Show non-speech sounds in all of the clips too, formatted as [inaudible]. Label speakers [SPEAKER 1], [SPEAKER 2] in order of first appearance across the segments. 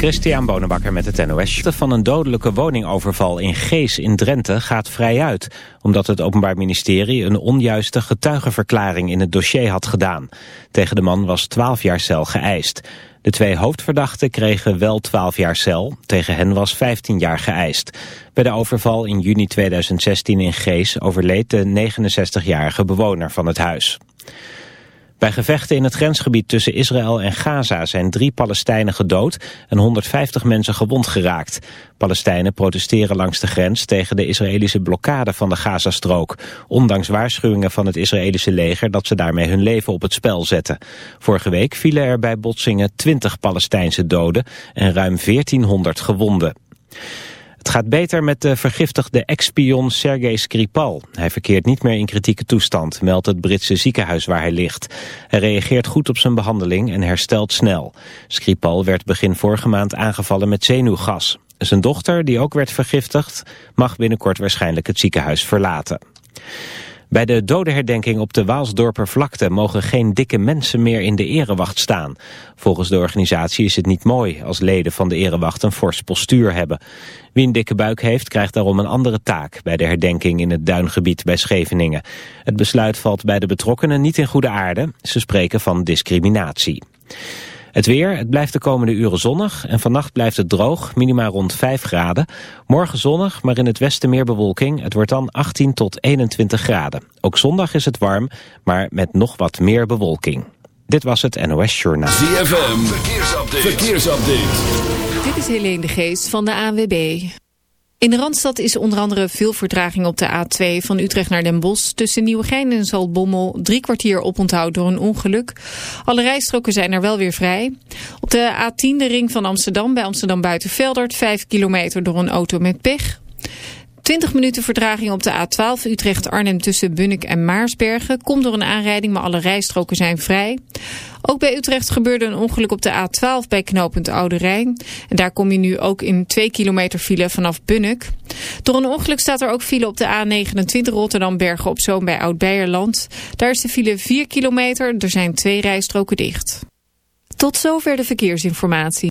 [SPEAKER 1] Christian Bonenbakker met het NOS. Van een dodelijke woningoverval in Gees in Drenthe gaat vrij uit... omdat het Openbaar Ministerie een onjuiste getuigenverklaring in het dossier had gedaan. Tegen de man was 12 jaar cel geëist. De twee hoofdverdachten kregen wel 12 jaar cel. Tegen hen was 15 jaar geëist. Bij de overval in juni 2016 in Gees overleed de 69-jarige bewoner van het huis. Bij gevechten in het grensgebied tussen Israël en Gaza zijn drie Palestijnen gedood en 150 mensen gewond geraakt. Palestijnen protesteren langs de grens tegen de Israëlische blokkade van de Gazastrook, ondanks waarschuwingen van het Israëlische leger dat ze daarmee hun leven op het spel zetten. Vorige week vielen er bij botsingen 20 Palestijnse doden en ruim 1400 gewonden. Het gaat beter met de vergiftigde ex-spion Sergei Skripal. Hij verkeert niet meer in kritieke toestand, meldt het Britse ziekenhuis waar hij ligt. Hij reageert goed op zijn behandeling en herstelt snel. Skripal werd begin vorige maand aangevallen met zenuwgas. Zijn dochter, die ook werd vergiftigd, mag binnenkort waarschijnlijk het ziekenhuis verlaten. Bij de dodenherdenking op de Waalsdorper vlakte mogen geen dikke mensen meer in de erewacht staan. Volgens de organisatie is het niet mooi als leden van de erewacht een fors postuur hebben. Wie een dikke buik heeft krijgt daarom een andere taak bij de herdenking in het duingebied bij Scheveningen. Het besluit valt bij de betrokkenen niet in goede aarde. Ze spreken van discriminatie. Het weer, het blijft de komende uren zonnig en vannacht blijft het droog, minima rond 5 graden. Morgen zonnig, maar in het westen meer bewolking. Het wordt dan 18 tot 21 graden. Ook zondag is het warm, maar met nog wat meer bewolking. Dit was het NOS Journaal.
[SPEAKER 2] ZFM, verkeersupdate. verkeersupdate.
[SPEAKER 3] Dit is Helene de Geest van de ANWB. In de Randstad is onder andere veel vertraging op de A2 van Utrecht naar Den Bosch. Tussen Nieuwegein en Zaltbommel drie kwartier oponthoud door een ongeluk. Alle rijstroken zijn er wel weer vrij. Op de A10 de ring van Amsterdam bij Amsterdam Buitenveldert. 5 kilometer door een auto met pech. 20 minuten vertraging op de A12 Utrecht-Arnhem tussen Bunnik en Maarsbergen. Komt door een aanrijding, maar alle rijstroken zijn vrij. Ook bij Utrecht gebeurde een ongeluk op de A12 bij knooppunt Oude Rijn. En daar kom je nu ook in 2 kilometer file vanaf Bunnik. Door een ongeluk staat er ook file op de A29 Rotterdam-Bergen op Zoom bij Oud-Beierland. Daar is de file 4 kilometer, er zijn twee rijstroken dicht. Tot zover de verkeersinformatie.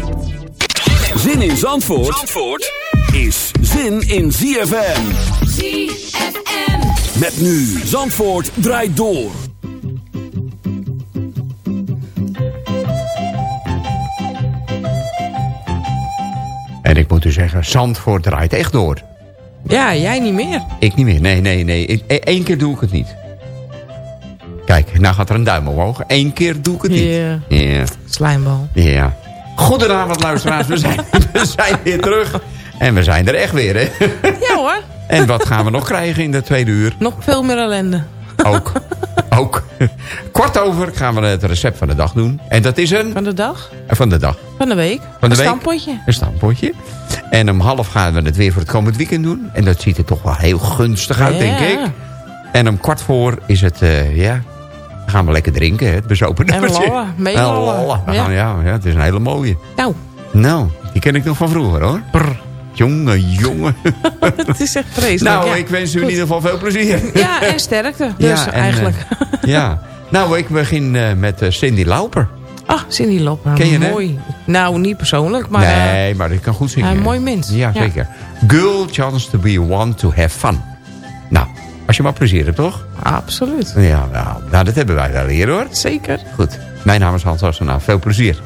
[SPEAKER 2] Zin in Zandvoort, Zandvoort is zin in ZFM.
[SPEAKER 4] ZFM.
[SPEAKER 2] Met nu Zandvoort draait door.
[SPEAKER 5] En ik moet u zeggen, Zandvoort draait echt door.
[SPEAKER 6] Ja, jij niet meer.
[SPEAKER 5] Ik niet meer. Nee, nee, nee. Eén keer doe ik het niet. Kijk, nou gaat er een duim omhoog. Eén keer doe ik het niet.
[SPEAKER 6] Ja.
[SPEAKER 5] Ja.
[SPEAKER 6] Slijmbal.
[SPEAKER 5] Ja. Goedenavond luisteraars. We zijn, [laughs] we zijn weer terug. En we zijn er echt weer, hè.
[SPEAKER 6] Ja hoor,
[SPEAKER 5] En wat gaan we nog krijgen in de tweede uur?
[SPEAKER 6] nog veel meer ellende.
[SPEAKER 5] Ook. Ook. Kort over gaan we het recept van de dag doen. En dat is een...
[SPEAKER 6] Van de dag,
[SPEAKER 5] Van de dag.
[SPEAKER 6] van de week.
[SPEAKER 5] Van de
[SPEAKER 6] een
[SPEAKER 5] week.
[SPEAKER 6] stampotje.
[SPEAKER 5] Een stampotje. En om half gaan we het weer voor het komend weekend doen. En dat ziet er toch wel heel gunstig uit,
[SPEAKER 6] Ja.
[SPEAKER 5] denk ik. En om kwart voor is het, eh, ja... Dan gaan we lekker drinken, hè, het bezopen
[SPEAKER 6] En
[SPEAKER 5] nummertje. En
[SPEAKER 6] lallen. Ja.
[SPEAKER 5] gaan- ja, ja, het is een hele mooie.
[SPEAKER 6] Nou,
[SPEAKER 5] Nou, die ken ik nog van vroeger, hoor. Prr. Jongen, jongen. [laughs]
[SPEAKER 6] het is echt vreselijk.
[SPEAKER 5] nou,
[SPEAKER 6] ja.
[SPEAKER 5] ik wens u in ieder geval veel plezier.
[SPEAKER 6] Ja, en sterkte. Dus
[SPEAKER 5] Ja, en, eh,
[SPEAKER 6] eigenlijk.
[SPEAKER 5] ja. Nou, ik begin eh, met eh, Cindy Lauper.
[SPEAKER 6] Ah, Cindy Loper.
[SPEAKER 5] Ken je hem?
[SPEAKER 6] Mooi. Nou, niet persoonlijk, maar...
[SPEAKER 5] nee, maar ik kan goed zingen.
[SPEAKER 6] een mooi mens.
[SPEAKER 5] Ja,
[SPEAKER 6] Ja.
[SPEAKER 5] zeker. Girl chance to be one to have fun. Nou, als je maar plezier hebt, toch?
[SPEAKER 6] absoluut.
[SPEAKER 5] Ja, nou, nou dat hebben wij wel hier, hoor.
[SPEAKER 6] Zeker.
[SPEAKER 5] Goed. Mijn naam is Hans Wassenaar. Veel plezier.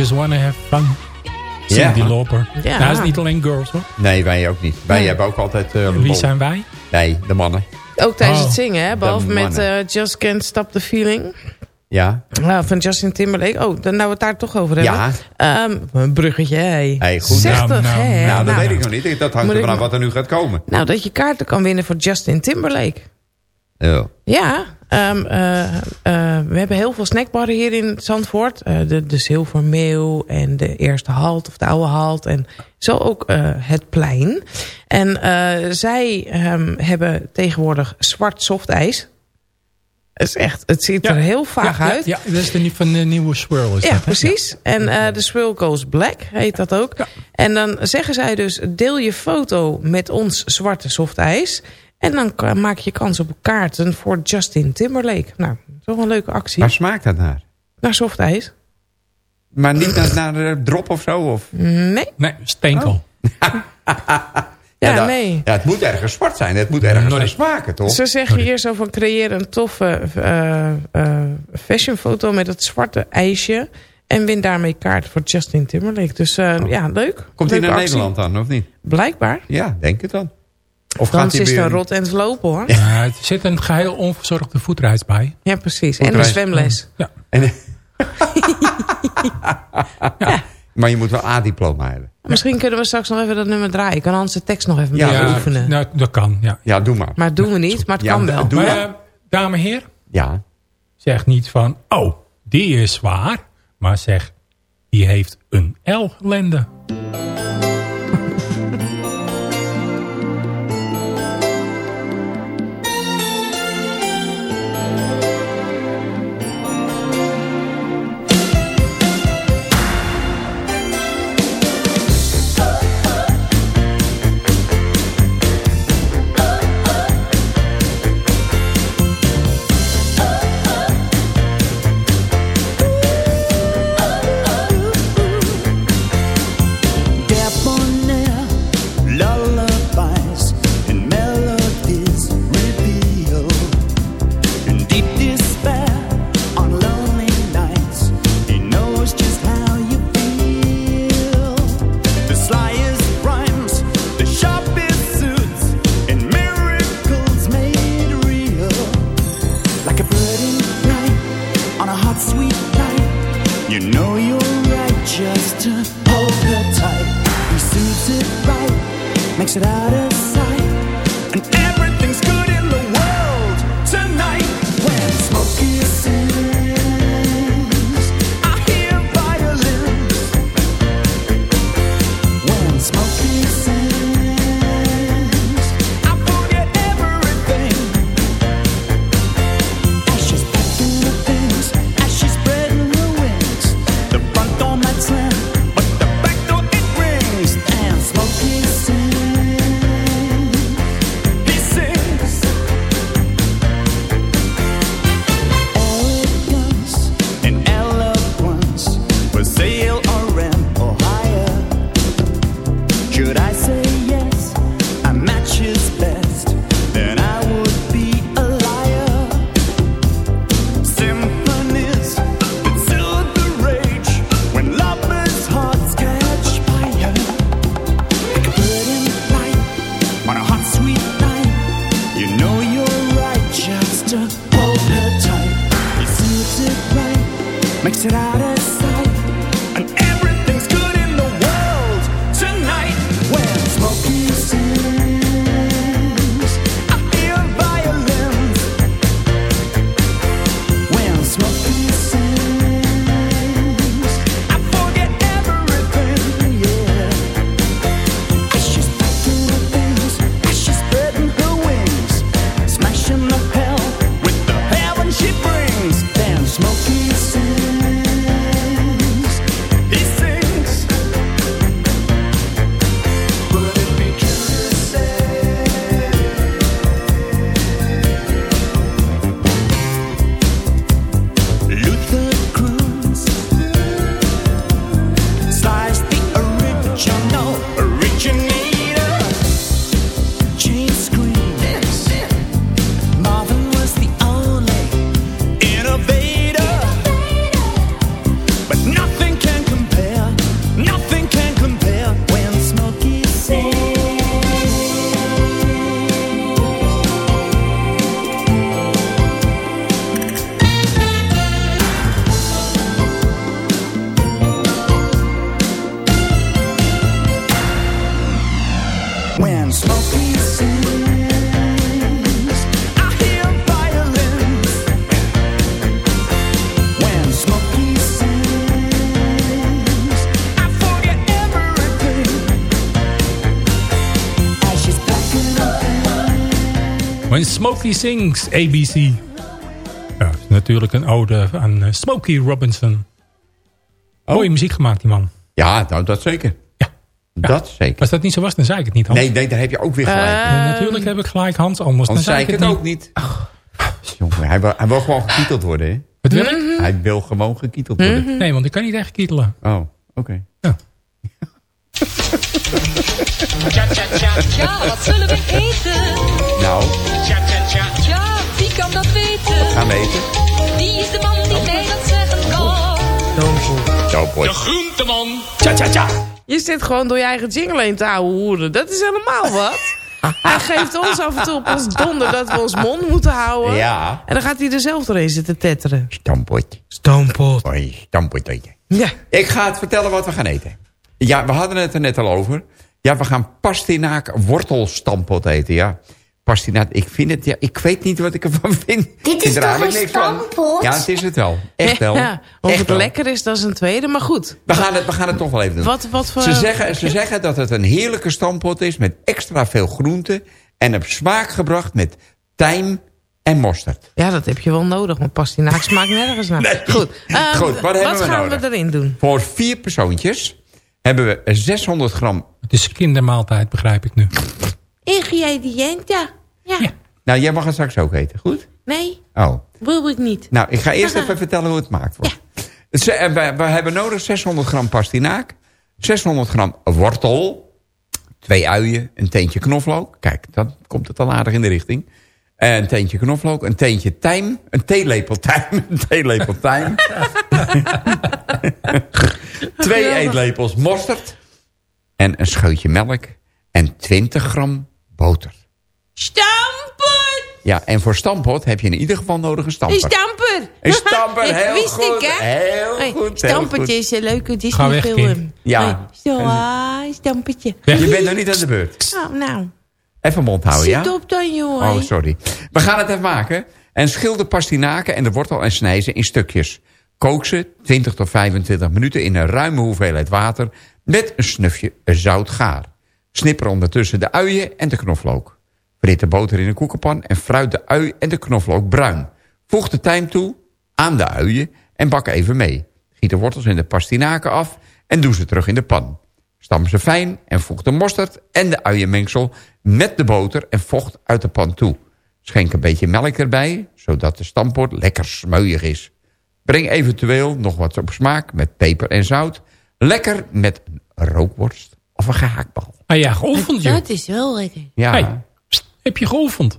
[SPEAKER 7] Just wanna have fun. Cindy
[SPEAKER 5] Ja.
[SPEAKER 7] Lauper.
[SPEAKER 6] Ja.
[SPEAKER 7] Nou, dat is niet alleen girls hoor.
[SPEAKER 5] Nee, wij ook niet. Wij
[SPEAKER 6] Nee.
[SPEAKER 5] hebben ook altijd... eh,
[SPEAKER 7] Wie zijn wij?
[SPEAKER 5] Nee, de mannen.
[SPEAKER 6] Ook tijdens
[SPEAKER 7] Oh.
[SPEAKER 6] het zingen, hè? Behalve met eh, Just Can't Stop the Feeling.
[SPEAKER 5] Ja.
[SPEAKER 6] Nou, van Justin Timberlake. Oh, dan nou we het daar toch over hebben.
[SPEAKER 5] Ja.
[SPEAKER 6] Ehm, een bruggetje, hé.
[SPEAKER 5] Hey, goed.
[SPEAKER 7] Nou, nou,
[SPEAKER 6] hè?
[SPEAKER 5] Nou, dat
[SPEAKER 6] nou,
[SPEAKER 5] weet ik nog niet. Dat hangt
[SPEAKER 6] Moet
[SPEAKER 5] er
[SPEAKER 6] ik-
[SPEAKER 5] vanaf wat er nu gaat komen.
[SPEAKER 6] nou, dat je kaarten kan winnen voor Justin Timberlake.
[SPEAKER 5] Ja.
[SPEAKER 6] Ja, ehm, eh, eh, we hebben heel veel snackbarren hier in Zandvoort. Eh, de, de Zilvermeeuw en de Eerste Halt of de Oude Halt. En zo ook eh, het plein. En eh, zij ehm, hebben tegenwoordig zwart softijs. Het, is echt, het ziet er heel vaag
[SPEAKER 7] ja,
[SPEAKER 6] uit.
[SPEAKER 7] Ja, ja, dat is de, van de nieuwe Swirl. Is
[SPEAKER 6] Ja,
[SPEAKER 7] dat,
[SPEAKER 6] precies. En eh, de Swirl Goes Black heet dat ook. En dan zeggen zij dus, deel je foto met ons zwarte softijs. En dan maak je kans op kaarten voor Justin Timberlake. Nou, toch een leuke actie.
[SPEAKER 5] Waar smaakt dat naar?
[SPEAKER 6] Naar softijs?
[SPEAKER 5] Maar niet naar, naar de drop of zo? Of?
[SPEAKER 6] Nee.
[SPEAKER 7] Nee, steenkool. [laughs]
[SPEAKER 6] Ja,
[SPEAKER 5] dat-
[SPEAKER 6] nee.
[SPEAKER 5] Ja, het moet ergens zwart zijn. Het moet ergens
[SPEAKER 7] Nooit.
[SPEAKER 5] naar smaken, toch?
[SPEAKER 6] Ze zeggen hier zo van creëer een toffe eh eh, fashionfoto met het zwarte ijsje. En win daarmee kaart voor Justin Timberlake. Dus eh, ja, leuk.
[SPEAKER 5] Oh. Komt hij naar
[SPEAKER 6] actie.
[SPEAKER 5] Nederland dan, of niet?
[SPEAKER 6] Blijkbaar.
[SPEAKER 5] Ja, denk het dan. Of
[SPEAKER 6] Dan
[SPEAKER 5] gaat hij
[SPEAKER 6] is het een rot en lopen hoor.
[SPEAKER 7] Ja, er zit een geheel onverzorgde voetreis bij.
[SPEAKER 6] Ja, precies. En een zwemles.
[SPEAKER 7] Ja.
[SPEAKER 5] En- [laughs] Maar je moet wel A-diploma hebben.
[SPEAKER 6] Misschien kunnen we straks nog even dat nummer draaien. Ik kan Hans de tekst nog even
[SPEAKER 5] Ja,
[SPEAKER 6] oefenen.
[SPEAKER 7] nou, dat kan, ja.
[SPEAKER 5] Ja, doe maar.
[SPEAKER 6] Maar doen we niet, maar het
[SPEAKER 5] Ja,
[SPEAKER 6] kan wel.
[SPEAKER 5] doe
[SPEAKER 7] Maar,
[SPEAKER 5] maar.
[SPEAKER 7] eh, dame en heer,
[SPEAKER 5] Ja.
[SPEAKER 7] zeg niet van, oh, die is zwaar. Maar zeg, die heeft een L-lende.
[SPEAKER 8] Right, makes it out of sight. And Smokey Sings,
[SPEAKER 7] ABC. Ja, natuurlijk een ode aan eh, Smokey Robinson. Mooie muziek gemaakt, die man.
[SPEAKER 5] Ja, nou, dat zeker.
[SPEAKER 7] Ja.
[SPEAKER 5] Dat zeker.
[SPEAKER 7] Als dat niet zo was, dan zei ik het niet, Hans.
[SPEAKER 5] Nee, nee, daar heb je ook weer gelijk.
[SPEAKER 7] Ja, natuurlijk heb ik gelijk, Hans. Anders dan zei ik het niet.
[SPEAKER 5] ook niet. Jongen, hij wil, hij wil gewoon gekieteld worden, hè?
[SPEAKER 7] Wat wil ik?
[SPEAKER 5] Hij wil gewoon gekieteld worden.
[SPEAKER 7] Nee, want ik kan niet echt kietelen.
[SPEAKER 5] Oh, oké. [laughs]
[SPEAKER 4] Tja, tja, tja, tja, wat zullen we eten?
[SPEAKER 5] Nou,
[SPEAKER 4] Tja, tja, tja, tja, wie kan dat weten?
[SPEAKER 5] gaan we eten.
[SPEAKER 4] Wie is de man die mij dat zeggen kan?
[SPEAKER 5] Zo, boy.
[SPEAKER 7] groenteman.
[SPEAKER 5] Tja, tja, tja.
[SPEAKER 6] Je zit gewoon door je eigen jingle heen te ouwe hoeren. Dat is helemaal wat. [laughs] Hij geeft ons af en toe op ons donder dat we ons mond moeten houden.
[SPEAKER 5] Ja.
[SPEAKER 6] En dan gaat hij er zelf doorheen zitten tetteren.
[SPEAKER 5] Stampot.
[SPEAKER 6] Stampot.
[SPEAKER 5] Hoi, stampot.
[SPEAKER 6] Ja.
[SPEAKER 5] Ik ga het vertellen wat we gaan eten. Ja, we hadden het er net al over. Ja, we gaan pastinaak wortelstampot eten, ja. Pastinaak, ik vind het, ja, ik weet niet wat ik ervan vind.
[SPEAKER 9] Dit is toch een stampot?
[SPEAKER 5] Ja, het is het wel. Echt wel. [laughs]
[SPEAKER 6] Ja, of
[SPEAKER 5] Echt
[SPEAKER 6] het
[SPEAKER 5] wel.
[SPEAKER 6] lekker is, dat is een tweede. Maar goed.
[SPEAKER 5] We gaan, het, we gaan het toch wel even doen.
[SPEAKER 6] Wat, wat voor...
[SPEAKER 5] Ze zeggen, ze zeggen dat het een heerlijke stampot is met extra veel groenten... en op smaak gebracht met tijm en mosterd.
[SPEAKER 6] Ja, dat heb je wel nodig, want pastinaak smaakt nergens naar.
[SPEAKER 5] Nee.
[SPEAKER 6] Goed, [laughs] ehm,
[SPEAKER 5] Goed, wat we
[SPEAKER 6] gaan
[SPEAKER 5] nodig?
[SPEAKER 6] we erin doen?
[SPEAKER 5] Voor vier persoontjes hebben we 600 gram...
[SPEAKER 7] Het is kindermaaltijd, begrijp ik nu.
[SPEAKER 6] Ingrediënten. Ja.
[SPEAKER 7] Ja.
[SPEAKER 5] Nou, jij mag het straks ook eten, goed?
[SPEAKER 6] Nee,
[SPEAKER 5] Oh.
[SPEAKER 6] wil ik niet.
[SPEAKER 5] Nou, ik ga eerst even vertellen hoe het gemaakt wordt. Het ze- eh, we, we hebben nodig 600 gram pastinaak, 600 gram wortel, twee uien, een teentje knoflook. Kijk, dan komt het al aardig in de richting. Eh, Een teentje knoflook, een teentje tijm, een theelepel tijm, een theelepel tijm. [laughs] twee eetlepels mosterd en een scheutje melk en 20 gram boter.
[SPEAKER 6] Stamper!
[SPEAKER 5] Ja, en voor stampot heb je in ieder geval nodig een stamper.
[SPEAKER 6] Een stamper!
[SPEAKER 5] Een stamper, [laughs]
[SPEAKER 6] Dat
[SPEAKER 5] heel
[SPEAKER 6] wist
[SPEAKER 5] goed.
[SPEAKER 6] ik, hè?
[SPEAKER 5] Heel goed,
[SPEAKER 6] Stampertje
[SPEAKER 5] goed.
[SPEAKER 6] is een leuke
[SPEAKER 7] Ga weg,
[SPEAKER 6] Disney-film.
[SPEAKER 5] Ja.
[SPEAKER 6] Zo, ah, stampertje.
[SPEAKER 5] Je bent nog niet aan de beurt.
[SPEAKER 6] Oh, nou,
[SPEAKER 5] Even mond houden,
[SPEAKER 6] zit
[SPEAKER 5] ja?
[SPEAKER 6] op dan, jongen.
[SPEAKER 5] Oh, sorry. We gaan het even maken. En schil de pastinaken en de wortel en snij ze in stukjes. Kook ze 20 tot 25 minuten in een ruime hoeveelheid water... met een snufje zout gaar. Snipper ondertussen de uien en de knoflook. Frit de boter in een koekenpan en fruit de ui en de knoflook bruin. Voeg de tijm toe aan de uien en bak even mee. Giet de wortels in de pastinaken af en doe ze terug in de pan. Stam ze fijn en voeg de mosterd en de uienmengsel met de boter en vocht uit de pan toe. Schenk een beetje melk erbij, zodat de stampot lekker smeuig is. Breng eventueel nog wat op smaak met peper en zout. Lekker met een rookworst of een gehaktbal.
[SPEAKER 7] Ah ja, geoefend, joh.
[SPEAKER 6] Dat is wel lekker.
[SPEAKER 5] Ja,
[SPEAKER 7] Hey, pst, heb je geoefend?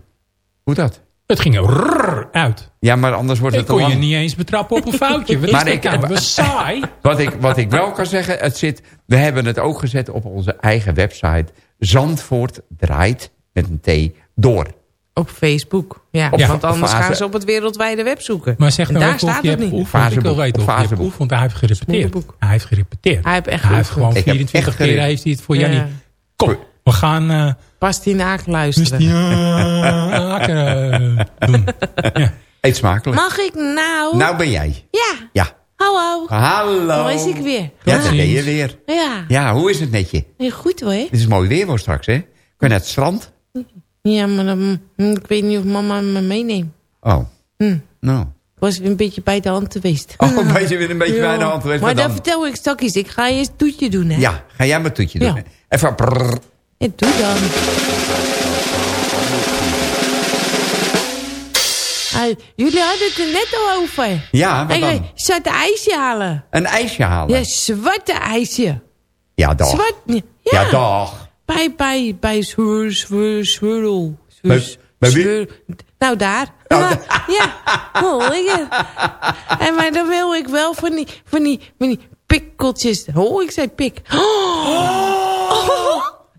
[SPEAKER 5] hoe dat?
[SPEAKER 7] Het ging er rrrr uit.
[SPEAKER 5] Ja, maar anders wordt
[SPEAKER 7] Ik
[SPEAKER 5] het
[SPEAKER 7] kon je niet eens betrappen op een foutje. Wat [laughs] is
[SPEAKER 5] Maar
[SPEAKER 7] dat
[SPEAKER 5] ik-
[SPEAKER 7] nou? Saai.
[SPEAKER 5] Wat ik, wat ik wel kan zeggen, het zit, we hebben het ook gezet op onze eigen website. Zandvoort draait met een T door.
[SPEAKER 6] Op Facebook. Ja,
[SPEAKER 5] Op-
[SPEAKER 6] want anders
[SPEAKER 5] fase-
[SPEAKER 6] gaan ze op het wereldwijde web zoeken.
[SPEAKER 7] Maar zeg
[SPEAKER 6] en
[SPEAKER 7] nou
[SPEAKER 6] daar staat
[SPEAKER 7] je
[SPEAKER 6] het
[SPEAKER 7] hebt
[SPEAKER 6] niet.
[SPEAKER 7] Ik wil
[SPEAKER 5] Faseboek,
[SPEAKER 7] weten of je hebt
[SPEAKER 5] faseboek.
[SPEAKER 7] geoefend. Hij heeft gerepeteerd. Hij heeft gerepeteerd.
[SPEAKER 6] Hij heeft echt
[SPEAKER 7] Hij heeft
[SPEAKER 6] geoefend.
[SPEAKER 7] gewoon
[SPEAKER 5] Ik heb
[SPEAKER 7] 24
[SPEAKER 5] echt
[SPEAKER 7] keer heeft hij het voor
[SPEAKER 6] Ja.
[SPEAKER 7] Jannie. Kom, we gaan uh,
[SPEAKER 6] Pastinaak luisteren.
[SPEAKER 7] uh, doen. Ja.
[SPEAKER 5] Eet smakelijk.
[SPEAKER 6] Mag ik nou?
[SPEAKER 5] Nou ben jij.
[SPEAKER 6] Ja.
[SPEAKER 5] Ja.
[SPEAKER 6] Hallo.
[SPEAKER 5] Hallo.
[SPEAKER 6] Daar is ik weer.
[SPEAKER 5] Ja, daar ben je weer.
[SPEAKER 6] Ja.
[SPEAKER 5] Ja, hoe is het met je?
[SPEAKER 6] Ja, Goed hoor.
[SPEAKER 5] Het is mooi weer voor straks, hè? Kun je naar het strand?
[SPEAKER 6] Ja, maar dan, hm, ik weet niet of mama me meeneemt.
[SPEAKER 5] Oh.
[SPEAKER 6] Hm.
[SPEAKER 5] Nou.
[SPEAKER 6] Ik was weer een beetje bij de hand geweest.
[SPEAKER 5] Oh, een beetje, weer een beetje
[SPEAKER 6] Ja.
[SPEAKER 5] bij de hand geweest.
[SPEAKER 6] Maar
[SPEAKER 5] dan?
[SPEAKER 6] dat vertel ik straks. Ik ga eerst toetje doen, hè?
[SPEAKER 5] Ja, ga jij maar toetje doen.
[SPEAKER 6] Ja.
[SPEAKER 5] Even prrr.
[SPEAKER 6] Ja, doe dan. Ah, jullie hadden het er net al over.
[SPEAKER 5] Ja, wat dan?
[SPEAKER 6] zwarte ijsje halen.
[SPEAKER 5] Een ijsje halen.
[SPEAKER 6] Ja, zwarte ijsje.
[SPEAKER 5] Ja, dag.
[SPEAKER 6] Zwart, ja.
[SPEAKER 5] Ja, dag.
[SPEAKER 6] Bij, bij, bij Zwir, Zwirrel.
[SPEAKER 5] Bij-
[SPEAKER 6] Zwir-
[SPEAKER 5] bij
[SPEAKER 6] Nou, daar.
[SPEAKER 5] Oh, [laughs]
[SPEAKER 6] Ja, [laughs] ja. Oh, lekker. En maar dan wil ik wel van die, van die, van die pikkeltjes. Oh, ik zei pik. Oh.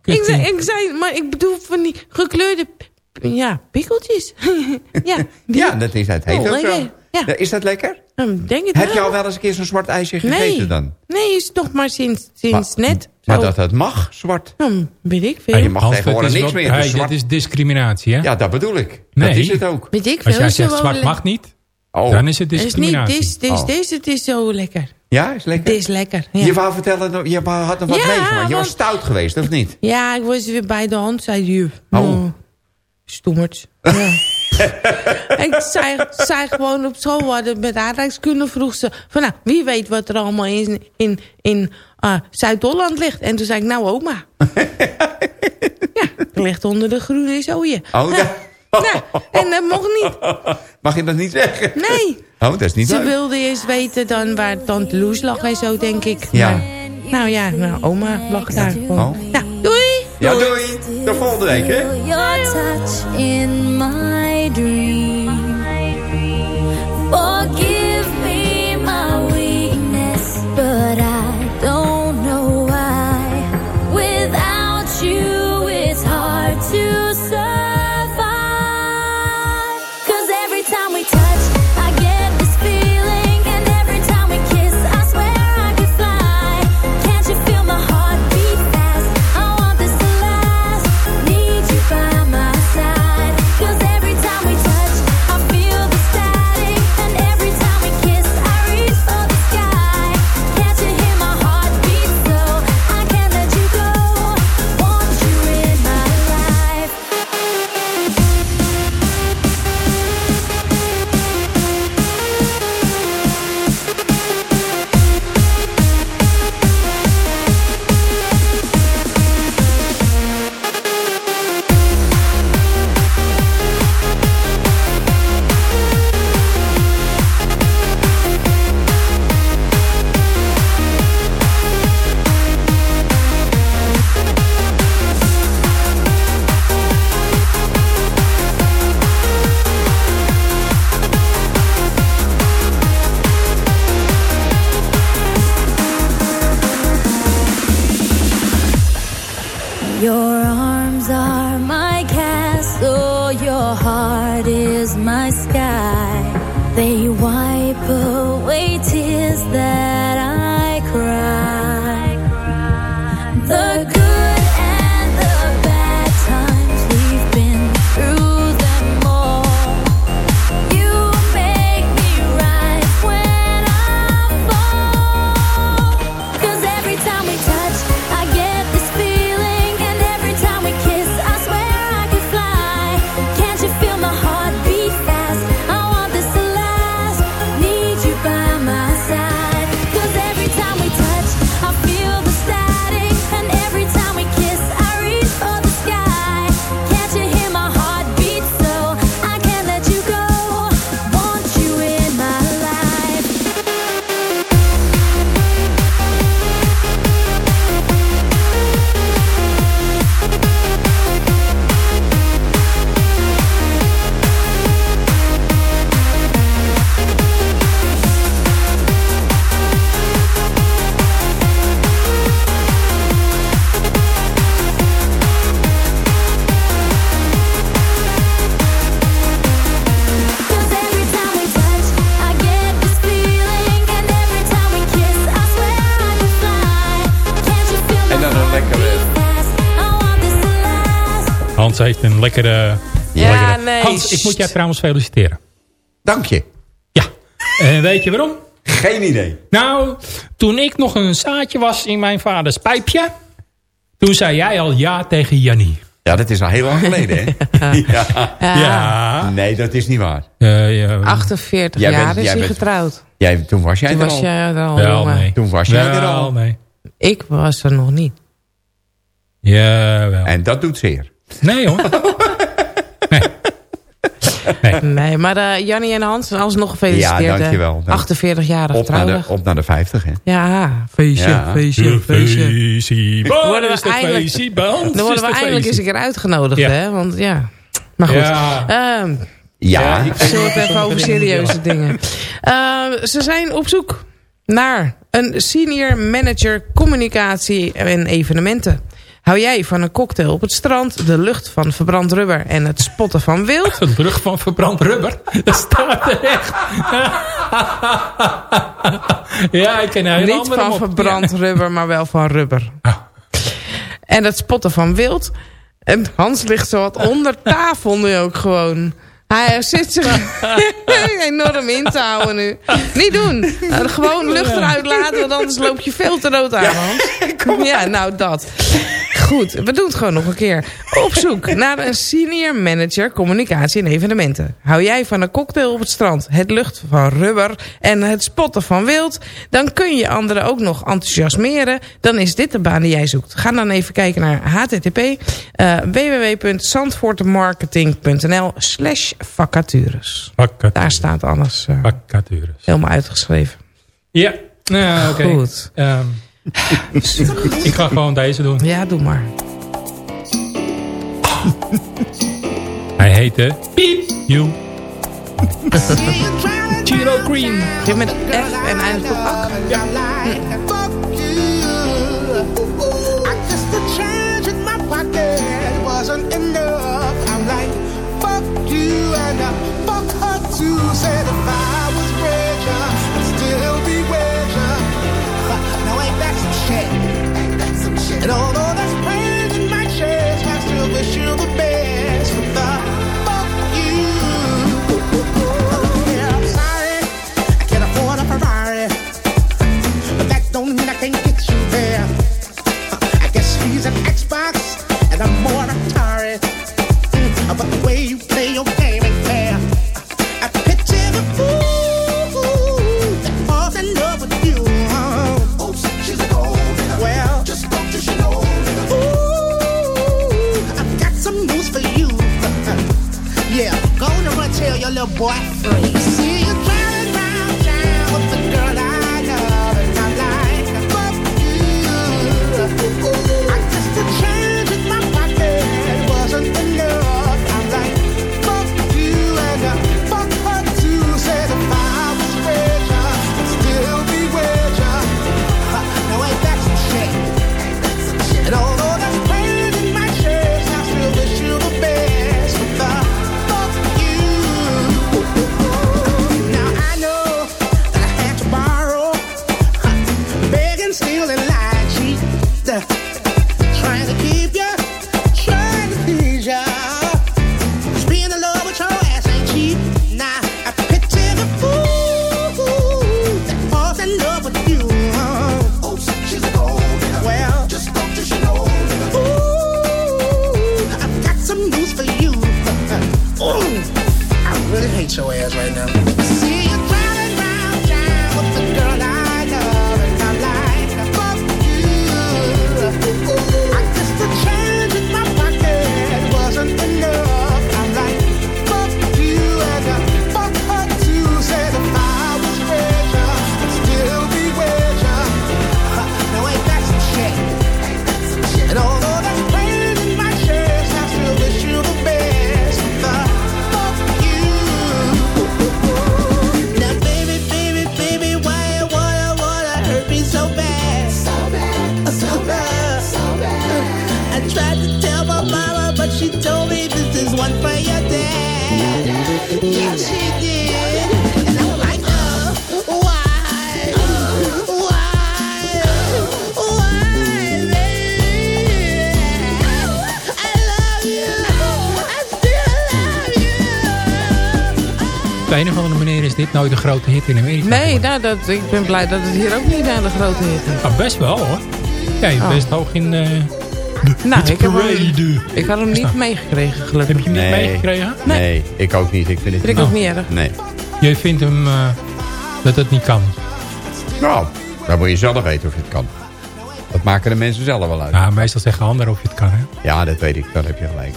[SPEAKER 6] Ik, zei, ik zei, maar ik bedoel van die gekleurde, ja, pikkeltjes. [laughs] ja, die-
[SPEAKER 5] Ja, dat is het. Heet
[SPEAKER 6] Oh,
[SPEAKER 5] ook zo.
[SPEAKER 6] lekker. Ja.
[SPEAKER 5] Is dat lekker?
[SPEAKER 6] Denk het
[SPEAKER 5] Heb je al wel eens een keer zo'n zwart ijsje gegeten
[SPEAKER 6] nee.
[SPEAKER 5] dan?
[SPEAKER 6] Nee, is nog maar sinds, sinds
[SPEAKER 5] Maar-
[SPEAKER 6] net.
[SPEAKER 5] Maar
[SPEAKER 6] Zo.
[SPEAKER 5] dat het mag, zwart.
[SPEAKER 6] Hm, weet ik veel.
[SPEAKER 5] Ja, je mag
[SPEAKER 7] Hans,
[SPEAKER 5] tegenwoordig
[SPEAKER 7] dat is
[SPEAKER 5] niks meer. Het is
[SPEAKER 7] Hey,
[SPEAKER 5] zwart.
[SPEAKER 7] dit is discriminatie, hè?
[SPEAKER 5] Ja, dat bedoel ik. Dat
[SPEAKER 7] Nee.
[SPEAKER 5] is het ook.
[SPEAKER 6] Weet ik veel.
[SPEAKER 7] Als jij zegt zwart mag niet,
[SPEAKER 5] Oh,
[SPEAKER 7] dan is het
[SPEAKER 6] Het is niet,
[SPEAKER 7] discriminatie.
[SPEAKER 6] dit is, dit is,
[SPEAKER 5] Oh.
[SPEAKER 6] deze, het is zo lekker.
[SPEAKER 5] Ja, is lekker.
[SPEAKER 6] Het is lekker. Ja,
[SPEAKER 5] Je wou vertellen, je had nog wat
[SPEAKER 6] Ja,
[SPEAKER 5] meegemaakt. Je was stout geweest, of niet?
[SPEAKER 6] ja ik was weer bij de hand, zei juf.
[SPEAKER 5] Oh.
[SPEAKER 6] Oh. stoemert. Ja. [laughs] ik zei, zei gewoon op school, met aardrijkskunde vroeg ze... van nou, wie weet wat er allemaal in, in, in ah, Zuid-Holland ligt. En toen zei ik, nou oma. [laughs] ja, er ligt onder de groene zoje.
[SPEAKER 5] Oh, ja. [laughs]
[SPEAKER 6] Nou, en dat mocht niet. [laughs]
[SPEAKER 5] Mag je dat niet zeggen?
[SPEAKER 6] Nee.
[SPEAKER 5] Oh, dat is niet
[SPEAKER 6] Ze
[SPEAKER 5] leuk.
[SPEAKER 6] wilde eerst weten dan waar tante Loes lag en zo, denk ik.
[SPEAKER 5] Ja.
[SPEAKER 6] Maar, nou ja, nou, oma lag daar gewoon.
[SPEAKER 5] Oh.
[SPEAKER 6] Nou, doei!
[SPEAKER 5] Ja, doei. Tot volgende week, hè?
[SPEAKER 9] Your touch in my dream. Forgive me my weakness, but I don't
[SPEAKER 7] Hans heeft een lekkere...
[SPEAKER 6] Ja,
[SPEAKER 7] lekkere-
[SPEAKER 6] nee.
[SPEAKER 7] Hans, ik moet jij trouwens feliciteren.
[SPEAKER 5] Dank je.
[SPEAKER 7] Ja. En weet je waarom?
[SPEAKER 5] Geen idee.
[SPEAKER 7] Nou, toen ik nog een zaadje was in mijn vaders pijpje... toen zei jij al ja tegen Jannie.
[SPEAKER 5] Ja, dat is al heel lang geleden, hè? [laughs] ja.
[SPEAKER 7] Ja.
[SPEAKER 5] Nee, dat is niet waar.
[SPEAKER 7] Eh, ja.
[SPEAKER 6] 48
[SPEAKER 5] Jij
[SPEAKER 6] jaar
[SPEAKER 5] bent-
[SPEAKER 6] is
[SPEAKER 5] jij
[SPEAKER 6] hij
[SPEAKER 5] bent-
[SPEAKER 6] getrouwd.
[SPEAKER 5] Jij, toen was jij
[SPEAKER 6] Toen
[SPEAKER 5] er
[SPEAKER 6] was
[SPEAKER 5] al.
[SPEAKER 6] jij er al,
[SPEAKER 7] Wel, nee.
[SPEAKER 5] Toen was jij er
[SPEAKER 7] Wel,
[SPEAKER 5] al.
[SPEAKER 7] nee.
[SPEAKER 6] Ik was er nog niet.
[SPEAKER 7] Jawel.
[SPEAKER 5] En dat doet zeer.
[SPEAKER 7] Nee hoor. nee. Nee.
[SPEAKER 6] Nee, maar eh Jannie en Hans, alsnog gefeliciteerd.
[SPEAKER 5] Ja, dankjewel.
[SPEAKER 6] 48 jaar
[SPEAKER 5] Op naar, de, op naar de 50, hè?
[SPEAKER 6] Ja, feestje,
[SPEAKER 5] Ja.
[SPEAKER 6] feestje, feestje. Worden we eindelijk-
[SPEAKER 7] feestje?
[SPEAKER 6] Dan
[SPEAKER 7] is
[SPEAKER 6] worden we
[SPEAKER 7] de
[SPEAKER 6] eindelijk eens een keer uitgenodigd,
[SPEAKER 7] Ja.
[SPEAKER 6] hè? Want ja, maar goed.
[SPEAKER 7] Ja.
[SPEAKER 6] Ehm,
[SPEAKER 5] Ja.
[SPEAKER 7] ik-
[SPEAKER 6] zullen we het even over serieuze dingen. Eh, ze zijn op zoek naar een senior manager communicatie en evenementen. Hou jij van een cocktail op het strand, de lucht van verbrand rubber en het spotten van wild? [laughs]
[SPEAKER 7] Een brug van verbrand rubber. Dat staat er echt. [laughs] ja, ik ken een hele
[SPEAKER 6] Niet van verbrand rubber, maar wel van rubber.
[SPEAKER 7] Ah.
[SPEAKER 6] En het spotten van wild. En Hans ligt zo wat onder tafel nu ook gewoon. Hij zit zich [laughs] enorm in te houden nu. Niet doen. Eh, gewoon lucht eruit laten, want anders loop je veel te rood aan, Hans. Ja, nou dat. Goed, we doen het gewoon nog een keer. Op zoek naar een senior manager communicatie en evenementen. Hou jij van een cocktail op het strand, het lucht van rubber en het spotten van wild... dan kun je anderen ook nog enthousiasmeren. Dan is dit de baan die jij zoekt. Ga dan even kijken naar http eh www.zandvoortmarketing.nl slash vacatures.
[SPEAKER 7] Vacatures.
[SPEAKER 6] Daar staat alles eh,
[SPEAKER 7] Vacatures.
[SPEAKER 6] helemaal uitgeschreven.
[SPEAKER 7] Ja, nou, oké.
[SPEAKER 6] Goed.
[SPEAKER 7] Ehm, [laughs] ik ga gewoon deze doen.
[SPEAKER 6] Ja, doe maar. [laughs]
[SPEAKER 7] Hij heette Piep You. Chiro Green.
[SPEAKER 6] Je met F en eindigt op ak.
[SPEAKER 10] I I'm more But the way you play your game. I picture the fool that falls in love with you. Oh, she's a gold Well, just don't you know. Ooh, I've got some news for you. [laughs] yeah, go on and tell your little boy free.
[SPEAKER 7] Een grote hit in Amerika.
[SPEAKER 6] Nee, nou, dat, ik ben blij dat het hier ook niet naar de grote hit is.
[SPEAKER 7] Ah, best wel hoor. Ja, je
[SPEAKER 6] Oh.
[SPEAKER 7] best hoog in... eh
[SPEAKER 6] Nou, ik heb, hem, ik had hem niet meegekregen,
[SPEAKER 7] Heb
[SPEAKER 6] gelukkig.
[SPEAKER 7] je hem niet
[SPEAKER 5] Nee.
[SPEAKER 7] meegekregen?
[SPEAKER 5] Nee. ik ook niet. Ik vind het
[SPEAKER 6] Vind ik ook niet erg.
[SPEAKER 5] Nee.
[SPEAKER 7] Je vindt hem eh, dat het niet kan.
[SPEAKER 5] Nou, dan moet je zelf weten of je het kan. Dat maken de mensen zelf wel uit.
[SPEAKER 7] Ja, meestal zeggen anderen of je het kan. Hè?
[SPEAKER 5] Ja, dat weet ik. Daar heb je gelijk.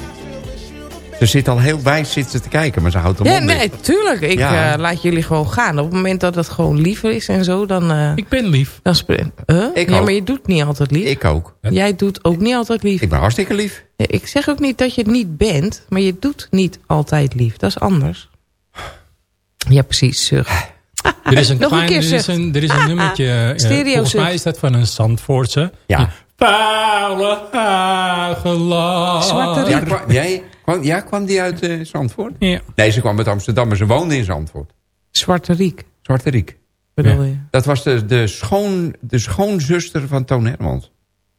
[SPEAKER 5] Ze zit al heel wijs zit ze te kijken, maar ze houdt de
[SPEAKER 6] Ja,
[SPEAKER 5] mond dicht.
[SPEAKER 6] nee, tuurlijk. Ik
[SPEAKER 5] Ja.
[SPEAKER 6] eh, laat jullie gewoon gaan. Op het moment dat het gewoon liever is en zo, dan... eh
[SPEAKER 7] Ik ben lief.
[SPEAKER 6] dan Huh?
[SPEAKER 5] Ik
[SPEAKER 6] ja,
[SPEAKER 5] ook.
[SPEAKER 6] maar je doet niet altijd lief.
[SPEAKER 5] Ik ook.
[SPEAKER 6] Jij doet ook niet altijd lief.
[SPEAKER 5] Ik ben hartstikke lief.
[SPEAKER 6] Ja, Ik zeg ook niet dat je het niet bent, maar je doet niet altijd lief. Dat is anders. Ja, precies. Zucht. [laughs]
[SPEAKER 7] Er is een
[SPEAKER 6] Nog
[SPEAKER 7] klein, er is een, er is een nummertje. eh,
[SPEAKER 6] Stereo
[SPEAKER 7] volgens
[SPEAKER 6] zucht.
[SPEAKER 7] mij is dat van een Zandvoortse.
[SPEAKER 5] Ja.
[SPEAKER 7] Vuile hagelaar.
[SPEAKER 6] Zwarte
[SPEAKER 5] jij, ja, kwam die uit eh, Zandvoort?
[SPEAKER 7] Ja.
[SPEAKER 5] Nee, ze kwam uit Amsterdam, maar ze woonde in Zandvoort.
[SPEAKER 6] Zwarte Riek,
[SPEAKER 5] Zwarte Riek.
[SPEAKER 6] bedoel je?
[SPEAKER 5] Dat was de, de, schoon, de schoonzuster van Toon Hermans.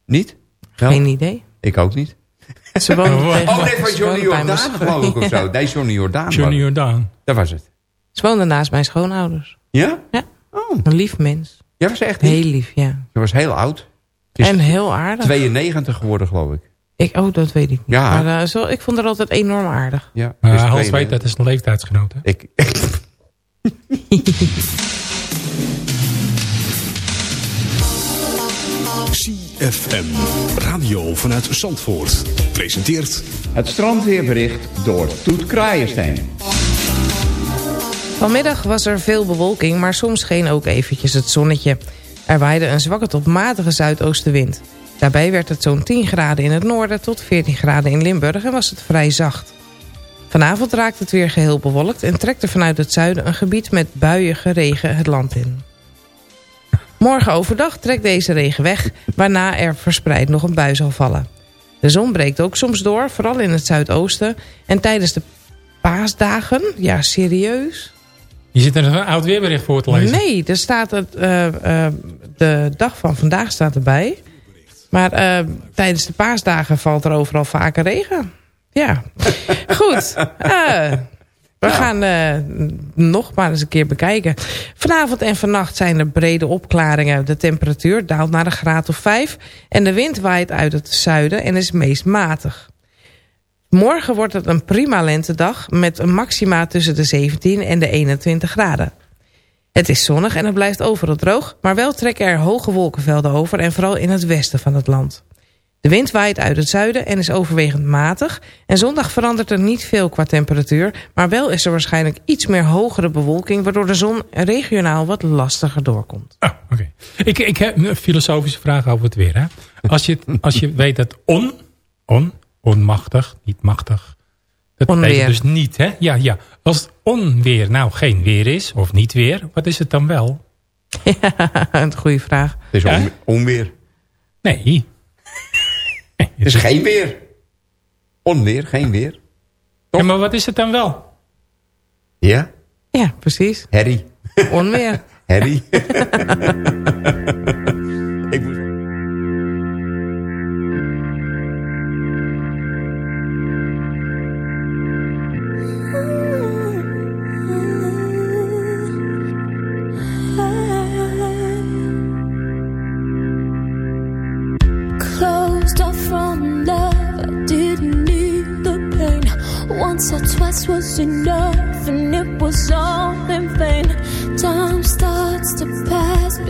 [SPEAKER 5] Niet? Wel?
[SPEAKER 6] Geen idee.
[SPEAKER 5] Ik ook niet.
[SPEAKER 6] Ze woonde [laughs]
[SPEAKER 7] Oh,
[SPEAKER 5] nee, van Johnny Jordaan geloof ik of
[SPEAKER 6] Ja.
[SPEAKER 5] zo. Nee, Johnny Jordaan.
[SPEAKER 7] Johnny. Jordaan.
[SPEAKER 5] Dat was het.
[SPEAKER 6] Ze woonde naast mijn schoonouders.
[SPEAKER 5] Ja?
[SPEAKER 6] Ja.
[SPEAKER 5] Oh.
[SPEAKER 6] Een lief mens.
[SPEAKER 5] Jij was echt niet?
[SPEAKER 6] Heel lief, ja.
[SPEAKER 5] Ze was heel oud. is
[SPEAKER 6] En heel aardig.
[SPEAKER 5] 92 geworden, geloof ik.
[SPEAKER 6] Ik, oh, dat weet ik niet.
[SPEAKER 5] Ja.
[SPEAKER 6] Maar eh, zo, ik vond het altijd enorm aardig.
[SPEAKER 5] Ja,
[SPEAKER 7] Maar
[SPEAKER 5] dus
[SPEAKER 7] Hans
[SPEAKER 5] 92.
[SPEAKER 7] weet dat is een leeftijdsgenoot. hè?
[SPEAKER 5] Ik, [laughs]
[SPEAKER 11] CFM. Radio vanuit Zandvoort. Presenteert
[SPEAKER 5] het strandweerbericht door Toet Kraaienstein.
[SPEAKER 6] Vanmiddag was er veel bewolking, maar soms scheen ook eventjes het zonnetje. Er waaide een zwakke tot matige zuidoostenwind. Daarbij werd het zo'n 10 graden in het noorden tot 14 graden in Limburg en was het vrij zacht. Vanavond raakt het weer geheel bewolkt en trekt er vanuit het zuiden een gebied met buiige regen het land in. Morgen overdag trekt deze regen weg, waarna er verspreid nog een bui zal vallen. De zon breekt ook soms door, vooral in het zuidoosten. En tijdens de paasdagen, ja serieus?
[SPEAKER 7] Je zit er een oud weerbericht voor te lezen.
[SPEAKER 6] Nee, er staat het, eh, eh, de dag van vandaag staat erbij. Maar eh, tijdens de paasdagen valt er overal vaker regen. Ja, [laughs] goed. Eh, we gaan eh, nog maar eens een keer bekijken. Vanavond en vannacht zijn er brede opklaringen. De temperatuur daalt naar een graad of 5. En de wind waait uit het zuiden en is meest matig. Morgen wordt het een prima lentedag met een maxima tussen de 17 en de 21 graden. Het is zonnig en het blijft overal droog, maar wel trekken er hoge wolkenvelden over en vooral in het westen van het land. De wind waait uit het zuiden en is overwegend matig en zondag verandert er niet veel qua temperatuur, maar wel is er waarschijnlijk iets meer hogere bewolking waardoor de zon regionaal wat lastiger doorkomt.
[SPEAKER 7] Oh, oké. Ik, ik heb een filosofische vraag over het weer. Hè? Als, je, als je weet dat on, on, onmachtig, niet machtig. Dat
[SPEAKER 6] Onweer.
[SPEAKER 7] dus niet, hè? Ja, ja. Als het onweer nou geen weer is, of niet weer, wat is het dan wel?
[SPEAKER 6] Een goede vraag.
[SPEAKER 5] Het is
[SPEAKER 7] Ja?
[SPEAKER 5] on- onweer.
[SPEAKER 7] Nee. nee [laughs]
[SPEAKER 5] Het is geen weer. Onweer, geen weer.
[SPEAKER 7] ja, maar wat is het dan wel?
[SPEAKER 5] Ja?
[SPEAKER 6] Ja, precies.
[SPEAKER 5] Harry.
[SPEAKER 6] Onweer. [laughs]
[SPEAKER 5] Harry. [laughs]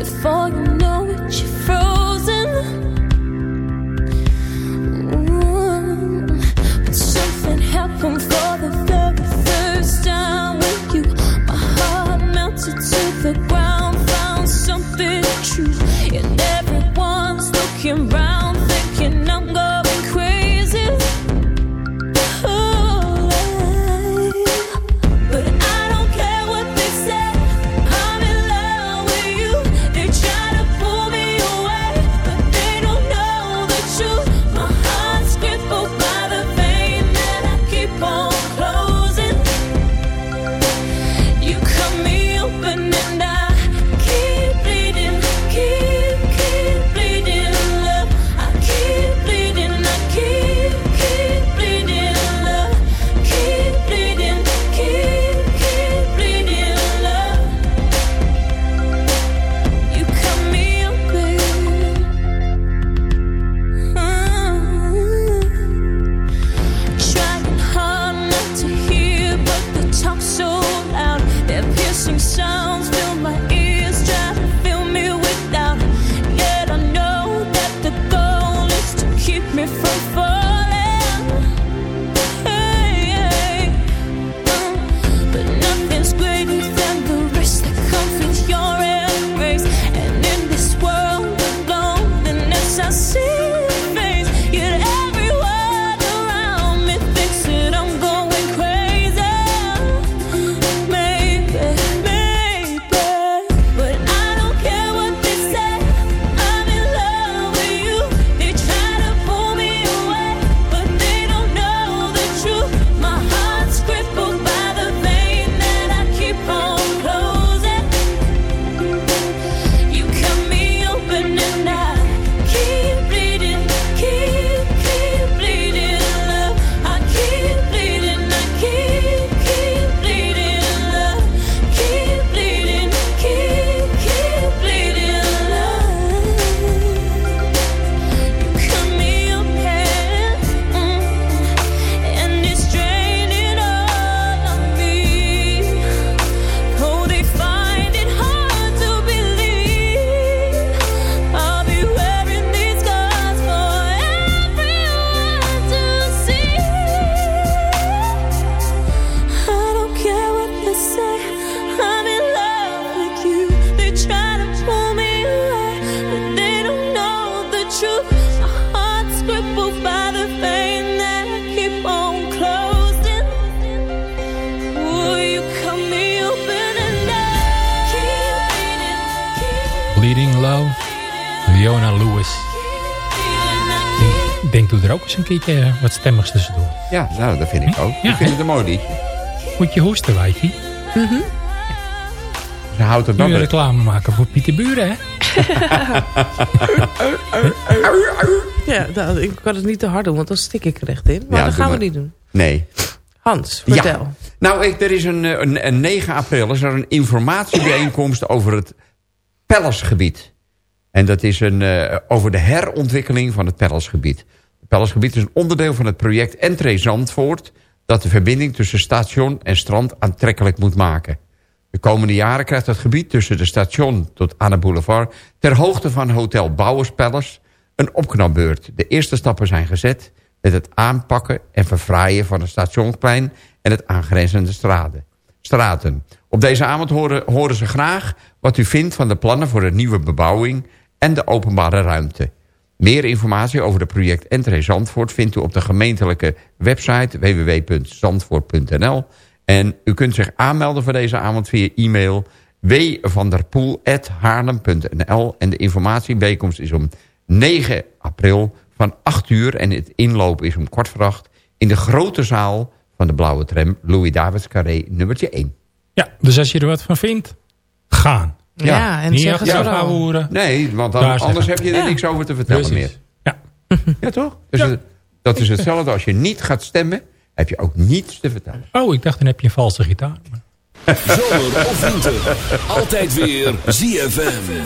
[SPEAKER 9] before you know it, you're frozen. But something happened for the very first time with you. My heart melted to the ground, found something true.
[SPEAKER 7] Eens een keertje eh, wat stemmigs tussendoor.
[SPEAKER 5] Ja, nou, dat vind ik ook.
[SPEAKER 7] Ja,
[SPEAKER 5] ik vind het een mooi lied.
[SPEAKER 7] Moet je hoesten, wijfie.
[SPEAKER 5] Ze houdt er
[SPEAKER 7] Nu
[SPEAKER 5] dan
[SPEAKER 7] een
[SPEAKER 5] bij.
[SPEAKER 7] reclame maken voor Pieter Buren, hè? [laughs]
[SPEAKER 6] Ja, nou, ik kan het niet te hard doen, want dan stik ik er echt in. Maar
[SPEAKER 5] Ja,
[SPEAKER 6] dat gaan we
[SPEAKER 5] maar.
[SPEAKER 6] niet doen.
[SPEAKER 5] Nee.
[SPEAKER 6] Hans, vertel.
[SPEAKER 5] Ja. Nou, ik, er is een, eh, een, een 9 april is er een informatiebijeenkomst over het Pellesgebied. En dat is een, eh, over de herontwikkeling van het Pellesgebied. Het Pellesgebied is een onderdeel van het project Entree Zandvoort... dat de verbinding tussen station en strand aantrekkelijk moet maken. De komende jaren krijgt het gebied tussen de station tot aan de boulevard... ter hoogte van Hotel Bouwers een opknapbeurt. De eerste stappen zijn gezet met het aanpakken en verfraaien van het stationsplein... en het aangrenzende straten. straten. Op deze avond horen, horen ze graag wat u vindt van de plannen voor de nieuwe bebouwing... en de openbare ruimte. Meer informatie over het project Entree Zandvoort... vindt u op de gemeentelijke website www.zandvoort.nl... En u kunt zich aanmelden voor deze avond via e-mail wvanderpoel.haarlem.nl En de informatiebijeenkomst is om 9 april van 8 uur... en het inloop is om kwart voor in de grote zaal van de Blauwe Tram... Louis Davids Carré nummertje 1.
[SPEAKER 7] Ja, dus als je er wat van vindt, gaan.
[SPEAKER 6] Ja, en
[SPEAKER 7] Niet
[SPEAKER 6] zeg
[SPEAKER 7] achter
[SPEAKER 6] het
[SPEAKER 7] gaan
[SPEAKER 6] vooral.
[SPEAKER 7] horen.
[SPEAKER 5] Nee, want
[SPEAKER 7] Daar zeggen.
[SPEAKER 5] anders heb je er
[SPEAKER 6] Ja.
[SPEAKER 5] niks over te vertellen
[SPEAKER 7] Precies.
[SPEAKER 5] meer.
[SPEAKER 7] Ja. [laughs]
[SPEAKER 5] Ja, toch? Dus het- dat is hetzelfde als je niet gaat stemmen... heb je ook niets te vertellen.
[SPEAKER 7] Oh, ik dacht dan heb je een valse gitaar. Maar- [laughs]
[SPEAKER 9] Zomer of winter. Altijd weer [laughs] ZFM.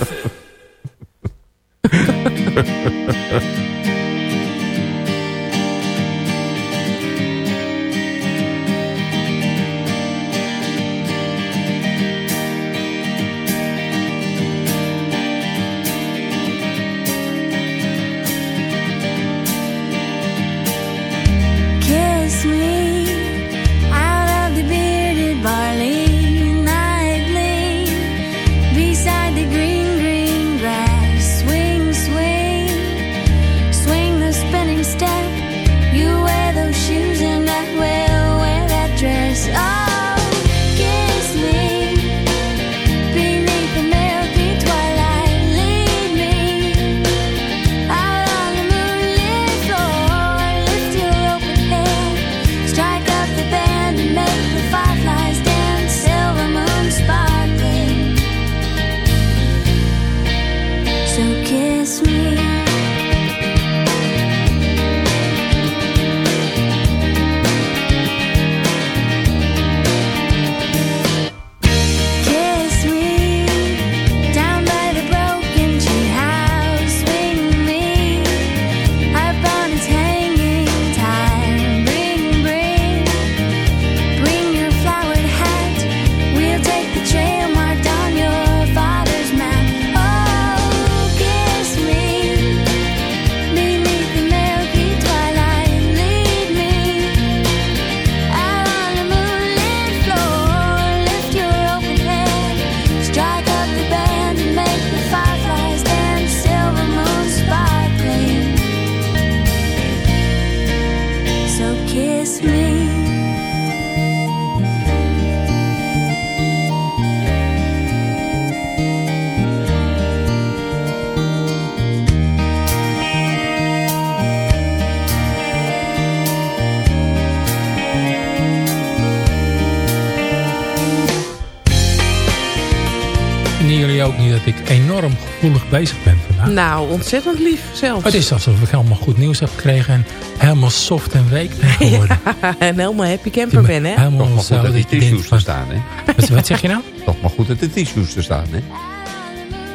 [SPEAKER 7] Bezig ben vandaag?
[SPEAKER 6] Nou, ontzettend lief zelfs.
[SPEAKER 7] Het is alsof ik helemaal goed nieuws heb gekregen en helemaal soft en week ben [laughs] geworden.
[SPEAKER 6] en helemaal happy camper ben, hè?
[SPEAKER 7] Helemaal
[SPEAKER 5] Toch maar goed dat die
[SPEAKER 7] denkt
[SPEAKER 5] tissues er staan, hè? [laughs]
[SPEAKER 7] Wat, wat zeg je nou?
[SPEAKER 5] Toch maar goed dat de tissues er staan, hè?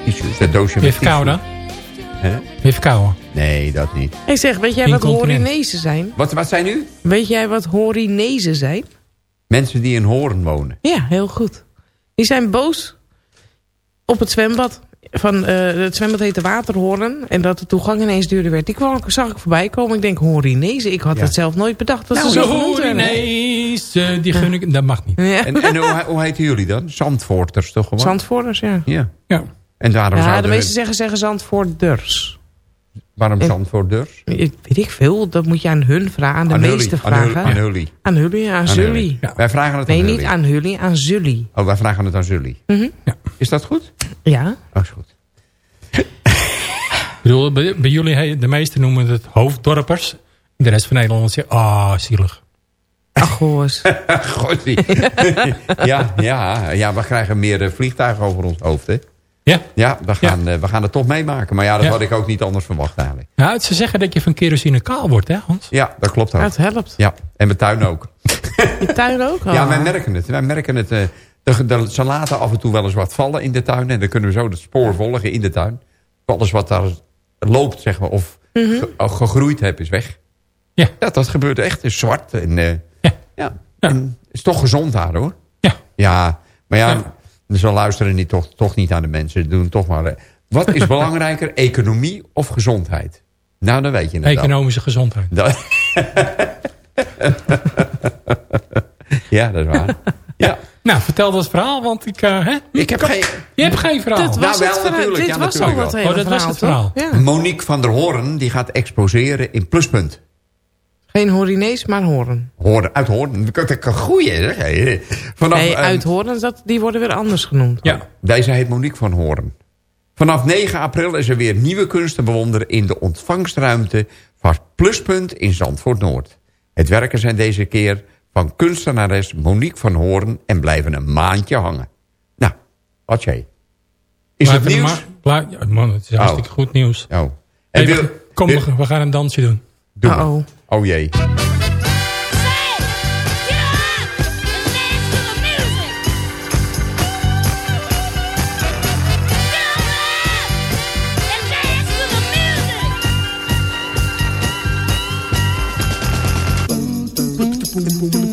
[SPEAKER 5] Tissues, dat doosje met
[SPEAKER 7] verkouden? Ben je verkouden?
[SPEAKER 5] Nee, dat niet.
[SPEAKER 6] Hey zeg, weet jij wat horinezen zijn?
[SPEAKER 5] Wat, wat zijn nu?
[SPEAKER 6] Weet jij wat horinezen zijn?
[SPEAKER 5] Mensen die in Hoorn wonen.
[SPEAKER 6] Ja, heel goed. Die zijn boos op het zwembad. Van, eh, het zwembad heette Waterhoorn. En dat de toegang ineens duurder werd. Die kwam, zag ik voorbij komen. Ik denk, horinezen. Ik had
[SPEAKER 5] Ja.
[SPEAKER 6] het zelf nooit bedacht. Dat
[SPEAKER 7] Nou,
[SPEAKER 6] ze zo
[SPEAKER 7] horinezen, die gun ik... Dat mag niet.
[SPEAKER 6] Ja.
[SPEAKER 5] En, en hoe, hoe heten jullie dan? Zandvoorters toch gewoon?
[SPEAKER 6] Zandvoorters, ja.
[SPEAKER 5] Ja.
[SPEAKER 7] Ja.
[SPEAKER 5] En daarom
[SPEAKER 6] Ja, de
[SPEAKER 5] zouden
[SPEAKER 6] meesten zeggen, zeggen Zandvoorters.
[SPEAKER 5] Waarom Zandvoorters?
[SPEAKER 6] Ik, weet ik veel. Dat moet je aan hun vragen. Aan de
[SPEAKER 5] Aan
[SPEAKER 6] meeste
[SPEAKER 5] aan
[SPEAKER 6] vragen.
[SPEAKER 5] Aan jullie.
[SPEAKER 6] Aan jullie, aan
[SPEAKER 5] Aan
[SPEAKER 6] jullie.
[SPEAKER 5] Wij vragen het
[SPEAKER 6] Nee,
[SPEAKER 5] aan
[SPEAKER 6] niet
[SPEAKER 5] jullie.
[SPEAKER 6] aan jullie, aan jullie.
[SPEAKER 5] Oh, wij vragen het aan jullie.
[SPEAKER 6] Mhm.
[SPEAKER 7] Ja.
[SPEAKER 5] Is dat goed?
[SPEAKER 6] Ja.
[SPEAKER 5] Oh, is goed.
[SPEAKER 7] bedoel, bij, bij jullie, de meesten noemen het hoofddorpers. De rest van Nederland zegt, ah, zielig.
[SPEAKER 6] Ach, goos. [laughs]
[SPEAKER 5] Godie. [laughs] ja, ja, ja, we krijgen meer eh, vliegtuigen over ons hoofd, hè?
[SPEAKER 7] Ja.
[SPEAKER 5] Ja, we gaan, eh, we gaan het toch meemaken. Maar ja, dat
[SPEAKER 7] Ja.
[SPEAKER 5] had ik ook niet anders verwacht eigenlijk.
[SPEAKER 7] Nou, ze zeggen dat je van kerosine kaal wordt, hè Hans?
[SPEAKER 5] Ja, dat klopt ook.
[SPEAKER 6] Het helpt.
[SPEAKER 5] Ja, en mijn tuin ook. [laughs]
[SPEAKER 6] Je tuin ook?
[SPEAKER 5] Ja,
[SPEAKER 6] Oh.
[SPEAKER 5] wij merken het. Wij merken het. eh, de, de- ze laten af en toe wel eens wat vallen in de tuin. En dan kunnen we zo het spoor volgen in de tuin. Alles wat daar loopt, zeg maar, of ge- of gegroeid heb, is weg.
[SPEAKER 7] Ja.
[SPEAKER 5] ja dat gebeurt echt. Het is zwart. En, eh,
[SPEAKER 7] Ja.
[SPEAKER 5] ja. En het is toch gezond daar, hoor.
[SPEAKER 7] Ja.
[SPEAKER 5] Ja, maar ja,
[SPEAKER 7] Ja.
[SPEAKER 5] Ze luisteren niet, toch, toch niet aan de mensen. Ze doen toch maar... eh, wat is [laughs] belangrijker, economie of gezondheid? Nou, dan weet je het.
[SPEAKER 7] Economische gezondheid.
[SPEAKER 5] Dat- [laughs] ja, dat is waar. Ja.
[SPEAKER 7] Nou, vertel dat verhaal, want ik... eh, hè?
[SPEAKER 5] Ik heb geen...
[SPEAKER 7] Je hebt geen verhaal.
[SPEAKER 6] Dit was,
[SPEAKER 5] Nou, wel,
[SPEAKER 6] het, verhaal.
[SPEAKER 5] natuurlijk.
[SPEAKER 6] Dit
[SPEAKER 5] Ja,
[SPEAKER 6] was al
[SPEAKER 5] wel.
[SPEAKER 6] hele
[SPEAKER 7] Oh, dat was
[SPEAKER 6] verhaal,
[SPEAKER 7] het verhaal.
[SPEAKER 6] Ja.
[SPEAKER 5] Monique van der Hoorn die gaat exposeren in Pluspunt.
[SPEAKER 6] Geen horinees, maar horen.
[SPEAKER 5] Hoorn, uit Hoorn. Dat kan groeien, zeg. Vanaf,
[SPEAKER 6] Nee,
[SPEAKER 5] eh,
[SPEAKER 6] uit horen, dat, die worden weer anders genoemd.
[SPEAKER 7] Ja.
[SPEAKER 5] Deze heet Monique van Hoorn. Vanaf 9 april is er weer nieuwe kunst te bewonderen... in de ontvangstruimte van Pluspunt in Zandvoort Noord. Het werken zijn deze keer van kunstenares Monique van Hoorn... en blijven een maandje hangen. Nou, wat jij. Is het nieuws?
[SPEAKER 7] ja, man, het is hartstikke goed nieuws.
[SPEAKER 5] Oh. En
[SPEAKER 7] Hey,
[SPEAKER 5] wil-
[SPEAKER 7] we- kom,
[SPEAKER 5] wil-
[SPEAKER 7] we, gaan een dansje doen.
[SPEAKER 5] Doe.
[SPEAKER 6] Uh-oh.
[SPEAKER 5] Oh jee.
[SPEAKER 10] Dance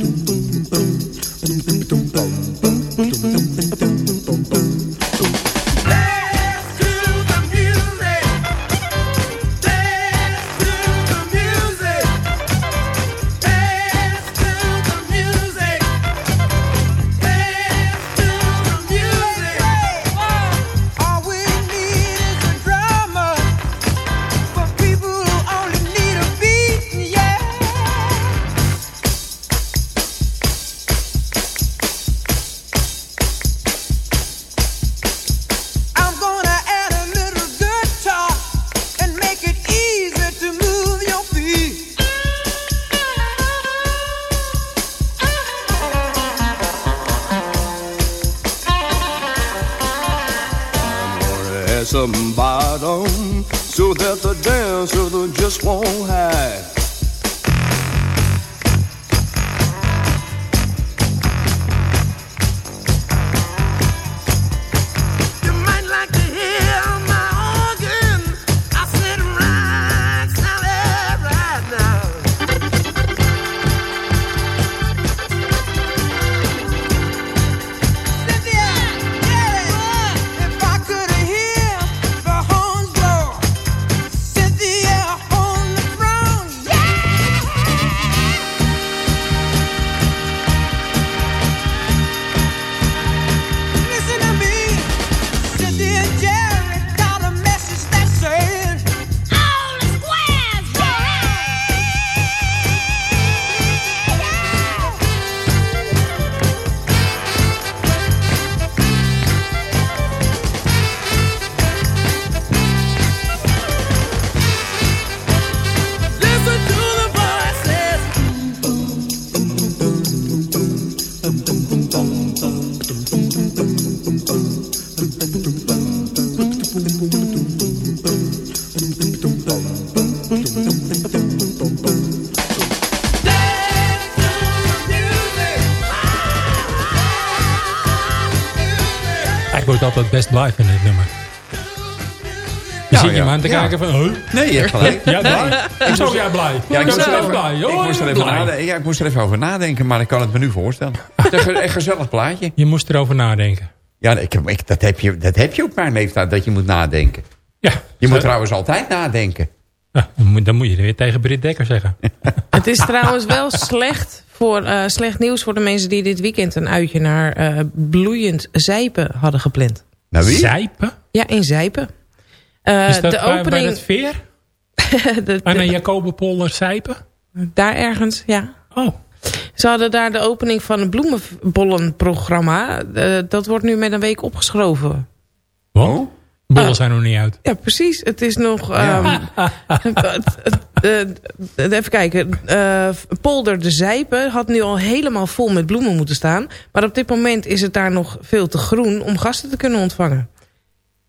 [SPEAKER 7] aan te
[SPEAKER 5] Ja.
[SPEAKER 7] kijken van... Huh?
[SPEAKER 5] Nee, je hebt gelijk.
[SPEAKER 7] Ja, blij? Ik zou jij blij.
[SPEAKER 5] Ja, ik, moest
[SPEAKER 7] ben
[SPEAKER 5] er
[SPEAKER 7] zelf
[SPEAKER 5] even,
[SPEAKER 7] blij.
[SPEAKER 5] ik, moest er
[SPEAKER 7] ik
[SPEAKER 5] even nadenken. ja, ik moest er even over nadenken, maar ik kan het me nu voorstellen. [laughs] Het is een, een gezellig plaatje.
[SPEAKER 7] Je moest erover nadenken.
[SPEAKER 5] Ja, ik, ik, dat, heb je, dat heb je op mijn leeftijd, dat je moet nadenken.
[SPEAKER 7] Ja.
[SPEAKER 5] Je moet trouwens altijd nadenken.
[SPEAKER 7] Ja, dan, moet, je er weer tegen Britt Dekker zeggen. [laughs]
[SPEAKER 6] Het is trouwens wel slecht, voor, eh, slecht nieuws voor de mensen die dit weekend een uitje naar eh, bloeiend Zijpen hadden gepland.
[SPEAKER 5] Nou wie?
[SPEAKER 7] Zijpen?
[SPEAKER 6] Ja, in Zijpen. Eh,
[SPEAKER 7] Is dat
[SPEAKER 6] de
[SPEAKER 7] bij, bij
[SPEAKER 6] opening,
[SPEAKER 7] het veer? [laughs]
[SPEAKER 6] de-
[SPEAKER 7] Aan
[SPEAKER 6] de-
[SPEAKER 7] een Jacobenpolder Zijpen?
[SPEAKER 6] daar ergens, ja.
[SPEAKER 7] Oh.
[SPEAKER 6] Ze hadden daar de opening van het bloemenbollenprogramma. Eh, dat wordt nu met een week opgeschoven.
[SPEAKER 7] Wat?
[SPEAKER 5] Oh?
[SPEAKER 7] De bollen zijn nog niet uit.
[SPEAKER 6] Ja, precies. Het is nog... ehm, [laughs] eh, even kijken. eh, Polder de Zijpe had nu al helemaal vol met bloemen moeten staan. Maar op dit moment is het daar nog veel te groen om gasten te kunnen ontvangen.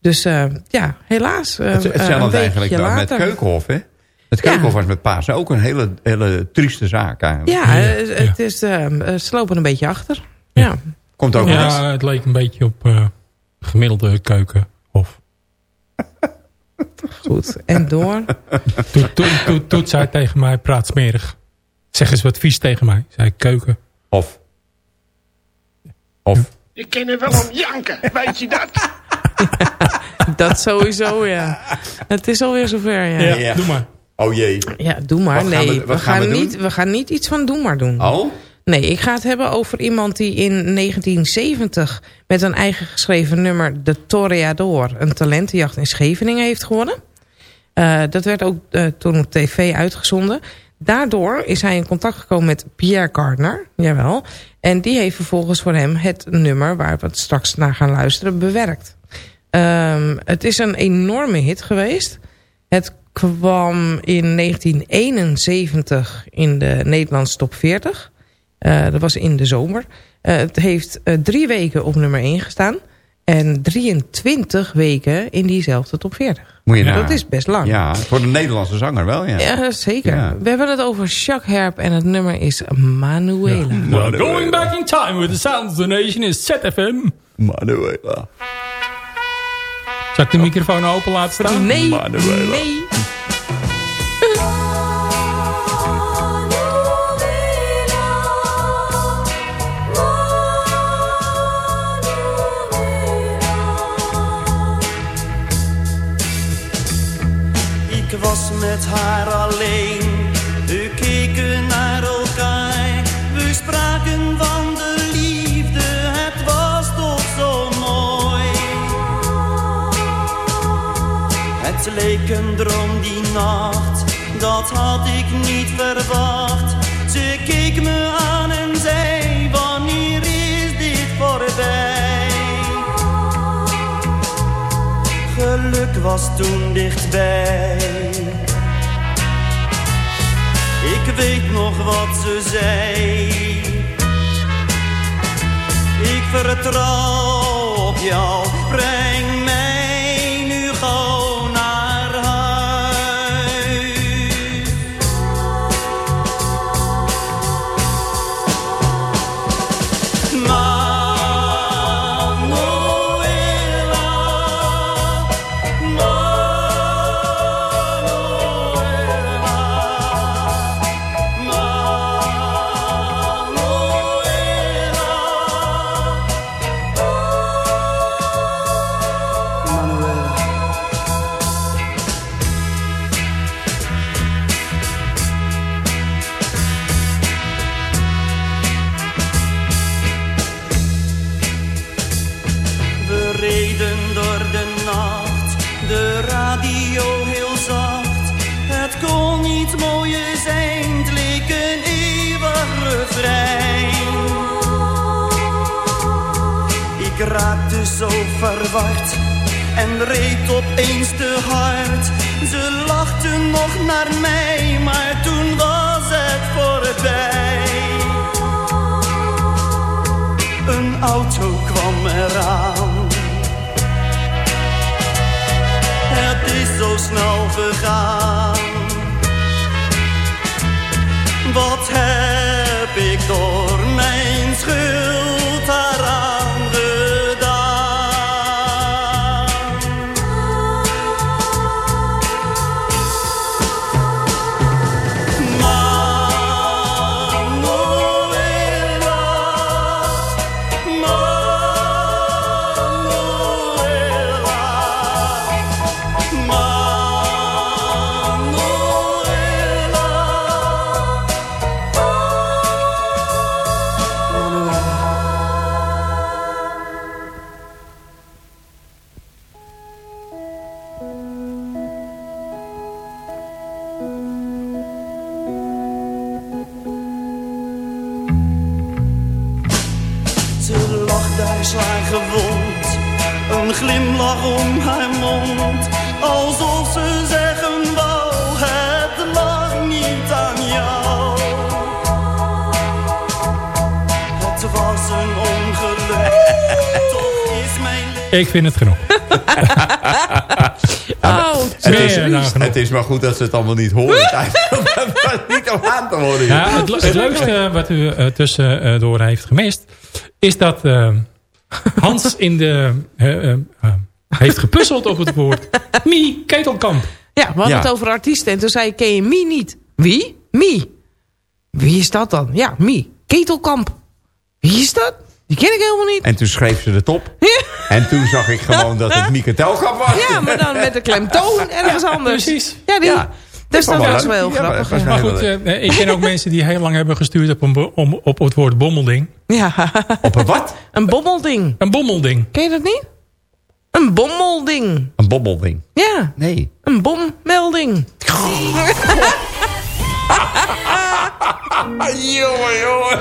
[SPEAKER 6] Dus eh, ja, helaas. eh,
[SPEAKER 5] Het,
[SPEAKER 6] eh,
[SPEAKER 5] hetzelfde
[SPEAKER 6] weekje
[SPEAKER 5] eigenlijk wel met. Keukenhof, hè? Het Keukenhof was met Pasen ook een hele, hele trieste zaak eigenlijk.
[SPEAKER 6] Ja, eh, het is, eh, eh, ze lopen een beetje achter. Ja.
[SPEAKER 5] Komt ook.
[SPEAKER 7] Ja, het leek een beetje op eh, gemiddelde keuken. Of [laughs]
[SPEAKER 6] Goed. En door.
[SPEAKER 7] Toet, toet zei tegen mij, praat smerig. Zeg eens wat vies tegen mij. Zei ik, keuken.
[SPEAKER 5] Of. Of.
[SPEAKER 10] Je kan er wel om janken, weet je dat? [laughs]
[SPEAKER 6] Dat sowieso, ja. Het is alweer zover, ja.
[SPEAKER 5] Ja.
[SPEAKER 7] doe maar.
[SPEAKER 5] Oh jee.
[SPEAKER 6] Ja, doe maar.
[SPEAKER 5] Wat gaan
[SPEAKER 6] nee,
[SPEAKER 5] we- wat gaan we
[SPEAKER 6] niet, we gaan niet iets van doe maar doen.
[SPEAKER 5] Oh?
[SPEAKER 6] Nee, ik ga het hebben over iemand die in 1970 met een eigen geschreven nummer De Toreador een talentenjacht in Scheveningen heeft gewonnen. Eh, dat werd ook eh, toen op tv uitgezonden. Daardoor is hij in contact gekomen met Pierre Gardner, jawel. En die heeft vervolgens voor hem het nummer waar we het straks naar gaan luisteren bewerkt. Ehm, het is een enorme hit geweest. Het kwam in 1971 in de Nederlandse top 40. Eh, dat was in de zomer. Eh, het heeft eh, drie weken op nummer 1 gestaan. En 23 weken in diezelfde top 40.
[SPEAKER 5] Moet je
[SPEAKER 6] Dat
[SPEAKER 5] nagaan.
[SPEAKER 6] is best lang.
[SPEAKER 5] Ja, voor de Nederlandse zanger wel, ja.
[SPEAKER 6] Ja, zeker.
[SPEAKER 5] Ja.
[SPEAKER 6] We hebben het over Jacques Herp en het nummer is Manuela.
[SPEAKER 7] Going back in time with the sounds of the nation is ZFM.
[SPEAKER 5] Manuela.
[SPEAKER 7] Zal ik de microfoon open laten staan?
[SPEAKER 6] Nee,
[SPEAKER 5] Manuela.
[SPEAKER 6] nee.
[SPEAKER 12] Ik was met haar alleen, Het leek een droom die nacht, dat had ik niet verwacht. Ze keek me aan en zei, wanneer is dit voorbij? Geluk was toen dichtbij. Ik weet nog wat ze zei. Ik vertrouw op jou, breng zo verward en reed opeens te hard. Ze lachten nog naar mij, maar toen was het voorbij. Een auto kwam eraan. Het is zo snel gegaan. Wat Ik
[SPEAKER 7] vind het genoeg. [laughs]
[SPEAKER 6] Oh,
[SPEAKER 5] Het is, het maar goed dat ze het allemaal niet horen. [laughs] Niet om aan te horen.
[SPEAKER 7] Ja, het, le- het leukste wat u eh, tussendoor heeft gemist... is dat eh, Hans in de, eh, eh, eh, heeft gepuzzeld op het woord... Mie Ketelkamp.
[SPEAKER 6] Ja, we hadden
[SPEAKER 5] Ja.
[SPEAKER 6] het over artiesten. En toen zei ik, ken je Mie niet? Wie? Mie. Wie is dat dan? Ja, Mie. Ketelkamp. Wie is dat? Die ken ik helemaal niet.
[SPEAKER 5] En toen schreef ze het op. En toen zag ik gewoon dat het Mieke Telkamp was.
[SPEAKER 6] Ja, maar dan met een klemtoon [laughs] ergens anders.
[SPEAKER 7] precies.
[SPEAKER 6] Ja, die.
[SPEAKER 5] Ja.
[SPEAKER 6] Dus dat was wel heel grappig. ja.
[SPEAKER 7] Maar goed, eh, ik ken ook [laughs] mensen die heel lang hebben gestuurd op, een om, op het woord bommelding.
[SPEAKER 6] Ja,
[SPEAKER 5] Op een wat?
[SPEAKER 6] een bommelding.
[SPEAKER 7] Een bommelding.
[SPEAKER 6] Ken je dat niet? Een bommelding.
[SPEAKER 5] Een bobbelding.
[SPEAKER 6] Ja,
[SPEAKER 5] Nee.
[SPEAKER 6] een bommelding. [laughs]
[SPEAKER 5] jongen, jongen.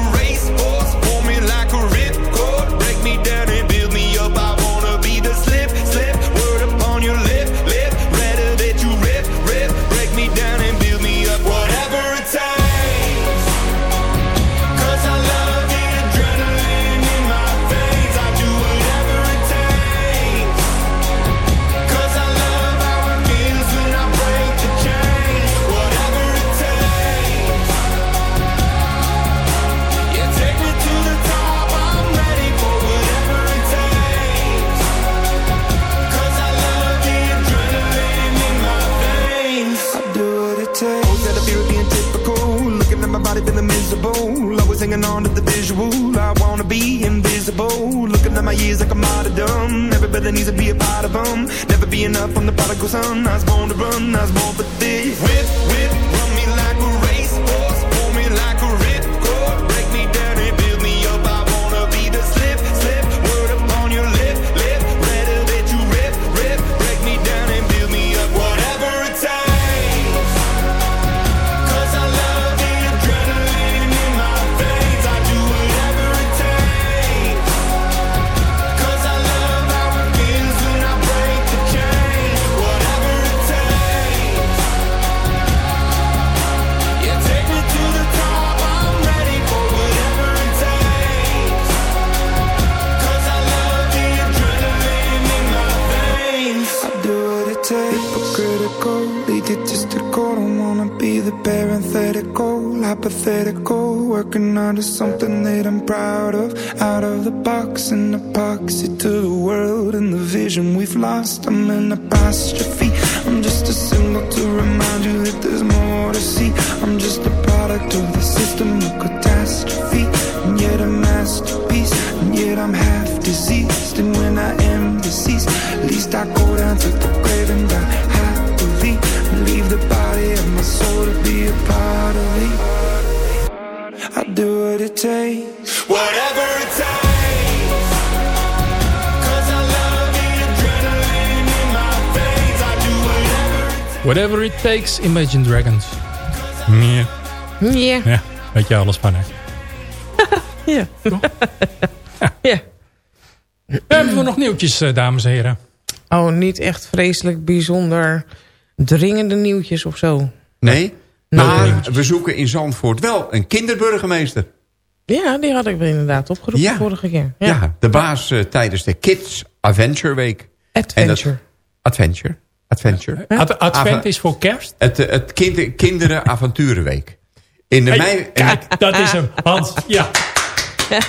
[SPEAKER 13] feeling. Always hanging on to the visual. I wanna be invisible. Looking at my years like I'm out of dumb. Everybody needs to be a part of them. Never be enough from the prodigal son. I was born to run, I was born for this. Whip, Something that I'm proud of. Out of the box, an epoxy to the world and the vision we've lost. I'm an apostrophe. Whatever it takes,
[SPEAKER 7] Imagine Dragons. Ja,
[SPEAKER 6] Ja.
[SPEAKER 7] ja weet je alles van, hè. [laughs] [laughs]
[SPEAKER 6] Ja. ja.
[SPEAKER 7] Hebben we nog nieuwtjes, eh, dames en heren?
[SPEAKER 6] Oh, niet echt vreselijk bijzonder dringende nieuwtjes of zo.
[SPEAKER 5] Nee?
[SPEAKER 6] Nou,
[SPEAKER 5] Maar we zoeken in Zandvoort wel een kinderburgemeester.
[SPEAKER 6] Ja, die had ik inderdaad opgeroepen
[SPEAKER 5] Ja.
[SPEAKER 6] vorige keer.
[SPEAKER 5] Ja, de baas eh, tijdens de Kids Adventure Week. En dat-
[SPEAKER 6] Adventure.
[SPEAKER 5] Adventure. Adventure.
[SPEAKER 7] Ad- Advent is voor kerst.
[SPEAKER 5] Het, het kind, Kinderen Avonturenweek. In de
[SPEAKER 7] Hey,
[SPEAKER 5] mei...
[SPEAKER 7] kijk, dat is hem. Hans, ja. [laughs]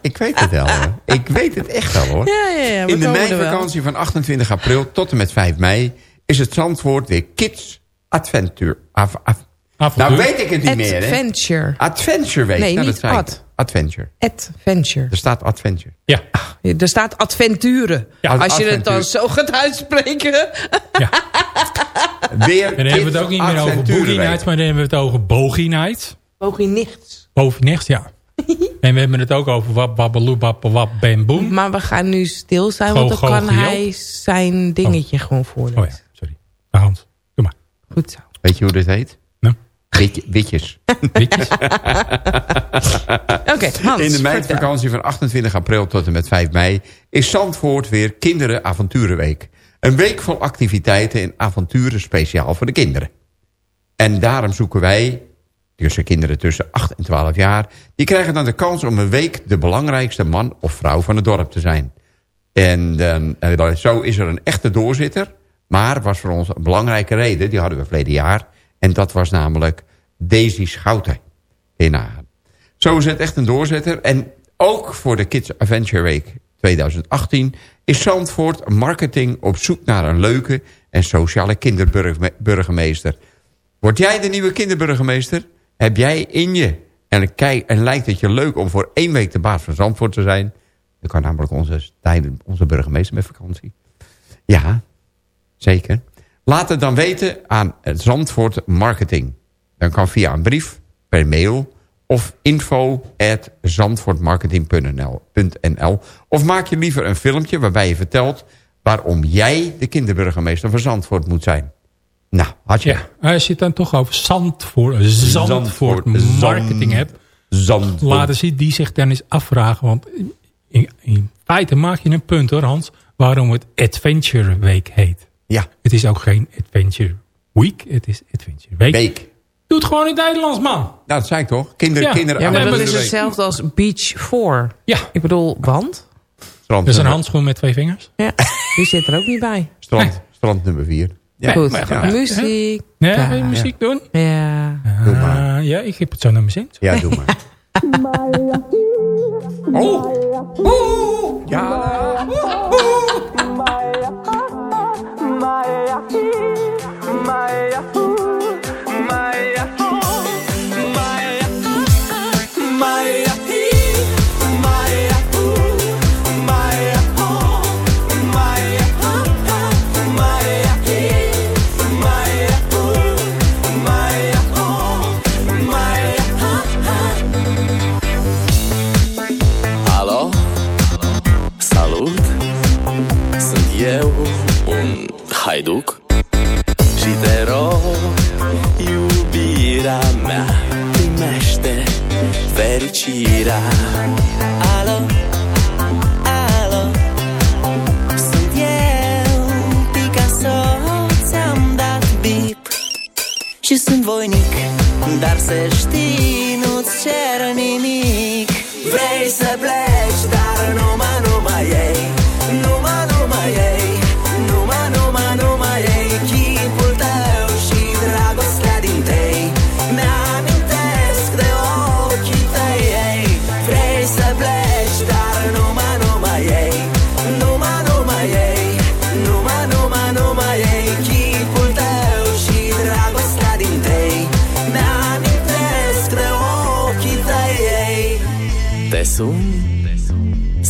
[SPEAKER 5] Ik weet het wel. hoor. Ik weet het echt wel hoor.
[SPEAKER 6] Ja, ja, ja.
[SPEAKER 5] In de meivakantie van 28 april tot en met 5 mei... is het Zandvoort weer Kids Adventure. Av- av-
[SPEAKER 7] Avontuur.
[SPEAKER 5] nou weet ik het niet meer hè.
[SPEAKER 6] Adventure.
[SPEAKER 5] Adventure Week.
[SPEAKER 6] Nee,
[SPEAKER 5] nou,
[SPEAKER 6] niet
[SPEAKER 5] dat zei ik.
[SPEAKER 6] ad.
[SPEAKER 5] Adventure.
[SPEAKER 6] Adventure.
[SPEAKER 5] Er staat Adventure.
[SPEAKER 7] Ja.
[SPEAKER 6] Er staat adventuren.
[SPEAKER 7] Ja,
[SPEAKER 6] Als je het dan zo gaat uitspreken.
[SPEAKER 5] Weer
[SPEAKER 7] En dan hebben we het ook niet meer over Boogie Nights, maar dan hebben we het over Bogie Nights.
[SPEAKER 6] Bogie nichts.
[SPEAKER 7] Boven nichts, ja. [laughs] en we hebben het ook over wap, wabbaloe, wap, wap, bam, boom.
[SPEAKER 6] Maar we gaan nu stil zijn,
[SPEAKER 7] Go,
[SPEAKER 6] want dan
[SPEAKER 7] go,
[SPEAKER 6] kan hij zijn dingetje gewoon voorlezen.
[SPEAKER 7] Oh ja, sorry. Nou, Hans, doe maar.
[SPEAKER 6] Goed zo.
[SPEAKER 5] Weet je hoe dit heet? Witje- witjes.
[SPEAKER 7] Witjes. [laughs]
[SPEAKER 6] Oké, Hans,
[SPEAKER 5] In de
[SPEAKER 6] vertel.
[SPEAKER 5] meivakantie van 28 april tot en met 5 mei... is Zandvoort weer Kinderen Avonturenweek. Een week vol activiteiten en avonturen speciaal voor de kinderen. En daarom zoeken wij, tussen kinderen tussen 8 en 12 jaar... die krijgen dan de kans om een week de belangrijkste man of vrouw van het dorp te zijn. En dan, eh, zo is er een echte doorzitter... maar was voor ons een belangrijke reden, die hadden we verleden jaar... en dat was namelijk Daisy Schouten in. Zo is het echt een doorzetter. En ook voor de Kids Adventure Week 2018 is Zandvoort marketing op zoek naar een leuke en sociale kinderburgemeester. Word jij de nieuwe kinderburgemeester? Heb jij in je en, lijkt het je leuk om voor één week de baas van Zandvoort te zijn? Dan kan namelijk onze, onze burgemeester met vakantie. Ja, zeker. Laat het dan weten aan het Zandvoort Marketing. Dan kan via een brief, per mail of info at zandvoortmarketing.nl Of maak je liever een filmpje waarbij je vertelt... waarom jij de kinderburgemeester van Zandvoort moet zijn. Nou, had je...
[SPEAKER 7] Ja, als je het dan toch over Zandvoort, Zandvoort
[SPEAKER 5] Zand-
[SPEAKER 7] marketing hebt...
[SPEAKER 5] Zandvoort.
[SPEAKER 7] laten ze die zich dan eens afvragen. Want in, in feite maak je een punt hoor Hans... waarom het Adventure Week heet.
[SPEAKER 5] Ja,
[SPEAKER 7] Het is ook geen Adventure Week, het is Adventure Week.
[SPEAKER 5] week.
[SPEAKER 7] Doe het gewoon in het Nederlands, man.
[SPEAKER 5] Nou, dat zei ik toch? Kinder,
[SPEAKER 7] Ja.
[SPEAKER 5] kinderen
[SPEAKER 6] Ja, maar dat is hetzelfde als Beach 4.
[SPEAKER 7] Ja,
[SPEAKER 6] Ik bedoel, want?
[SPEAKER 5] Strand,
[SPEAKER 7] dat is een handschoen met twee vingers.
[SPEAKER 6] Ja, die zit er ook niet bij.
[SPEAKER 5] Strand, strand nummer 4. Ja,
[SPEAKER 6] Goed,
[SPEAKER 7] maar
[SPEAKER 5] ja.
[SPEAKER 6] muziek.
[SPEAKER 7] Nee,
[SPEAKER 6] Ja.
[SPEAKER 7] wil je muziek doen?
[SPEAKER 6] Ja.
[SPEAKER 5] Doe maar.
[SPEAKER 7] Ah, ja, ik heb het zo naar mijn zin.
[SPEAKER 5] Ja, doe maar. [laughs] Oh! Oeh! Ja!
[SPEAKER 14] Alo? Haiduc Și te rog, iubirea mea Primește fericirea Alo? Alo? Sunt eu, Picasso Ți-am dat bip Și sunt voinic Dar să știi, nu-ți cer nimic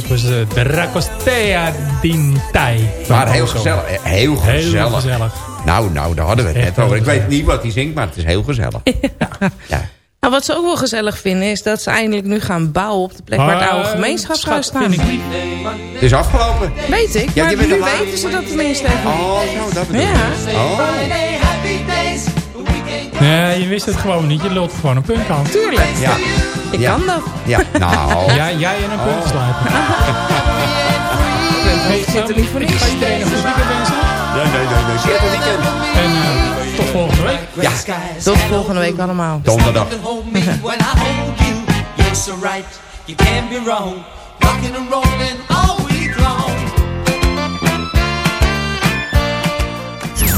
[SPEAKER 7] dit was uh, Dragostea Dintai.
[SPEAKER 5] Maar heel gezellig. Heel gezellig.
[SPEAKER 7] Heel gezellig.
[SPEAKER 5] Nou, nou, daar hadden we het
[SPEAKER 7] Echt
[SPEAKER 5] net over. Ik weet niet wat hij zingt, maar het is heel gezellig. [laughs] Ja.
[SPEAKER 6] Nou, wat ze ook wel gezellig vinden is dat ze eindelijk nu gaan bouwen op de plek waar het oude gemeenschapshuis staat.
[SPEAKER 7] vind ik niet.
[SPEAKER 5] Het is afgelopen.
[SPEAKER 6] Weet ik,
[SPEAKER 5] Ja,
[SPEAKER 6] maar
[SPEAKER 5] je bent
[SPEAKER 6] nu weten ze dat tenminste even.
[SPEAKER 5] Oh, zo, dat bedoel
[SPEAKER 6] Ja.
[SPEAKER 5] je. Oh.
[SPEAKER 7] Nee, je wist het gewoon niet. Je lult gewoon een punt aan.
[SPEAKER 6] Tuurlijk,
[SPEAKER 5] Ja.
[SPEAKER 6] ik
[SPEAKER 5] Ja.
[SPEAKER 6] kan dat.
[SPEAKER 5] Ja, nou.
[SPEAKER 7] Ja, [laughs] jij en een punt sluiten. [laughs]
[SPEAKER 6] Ik zit er niet voor niks.
[SPEAKER 7] ga iedereen een goed weekend wensen.
[SPEAKER 5] Nee, nee, nee. nee. Weekend.
[SPEAKER 7] En eh, tot volgende week.
[SPEAKER 5] Ja,
[SPEAKER 6] Tot volgende week allemaal.
[SPEAKER 5] donderdag.
[SPEAKER 8] right, you be wrong. Rocking and rolling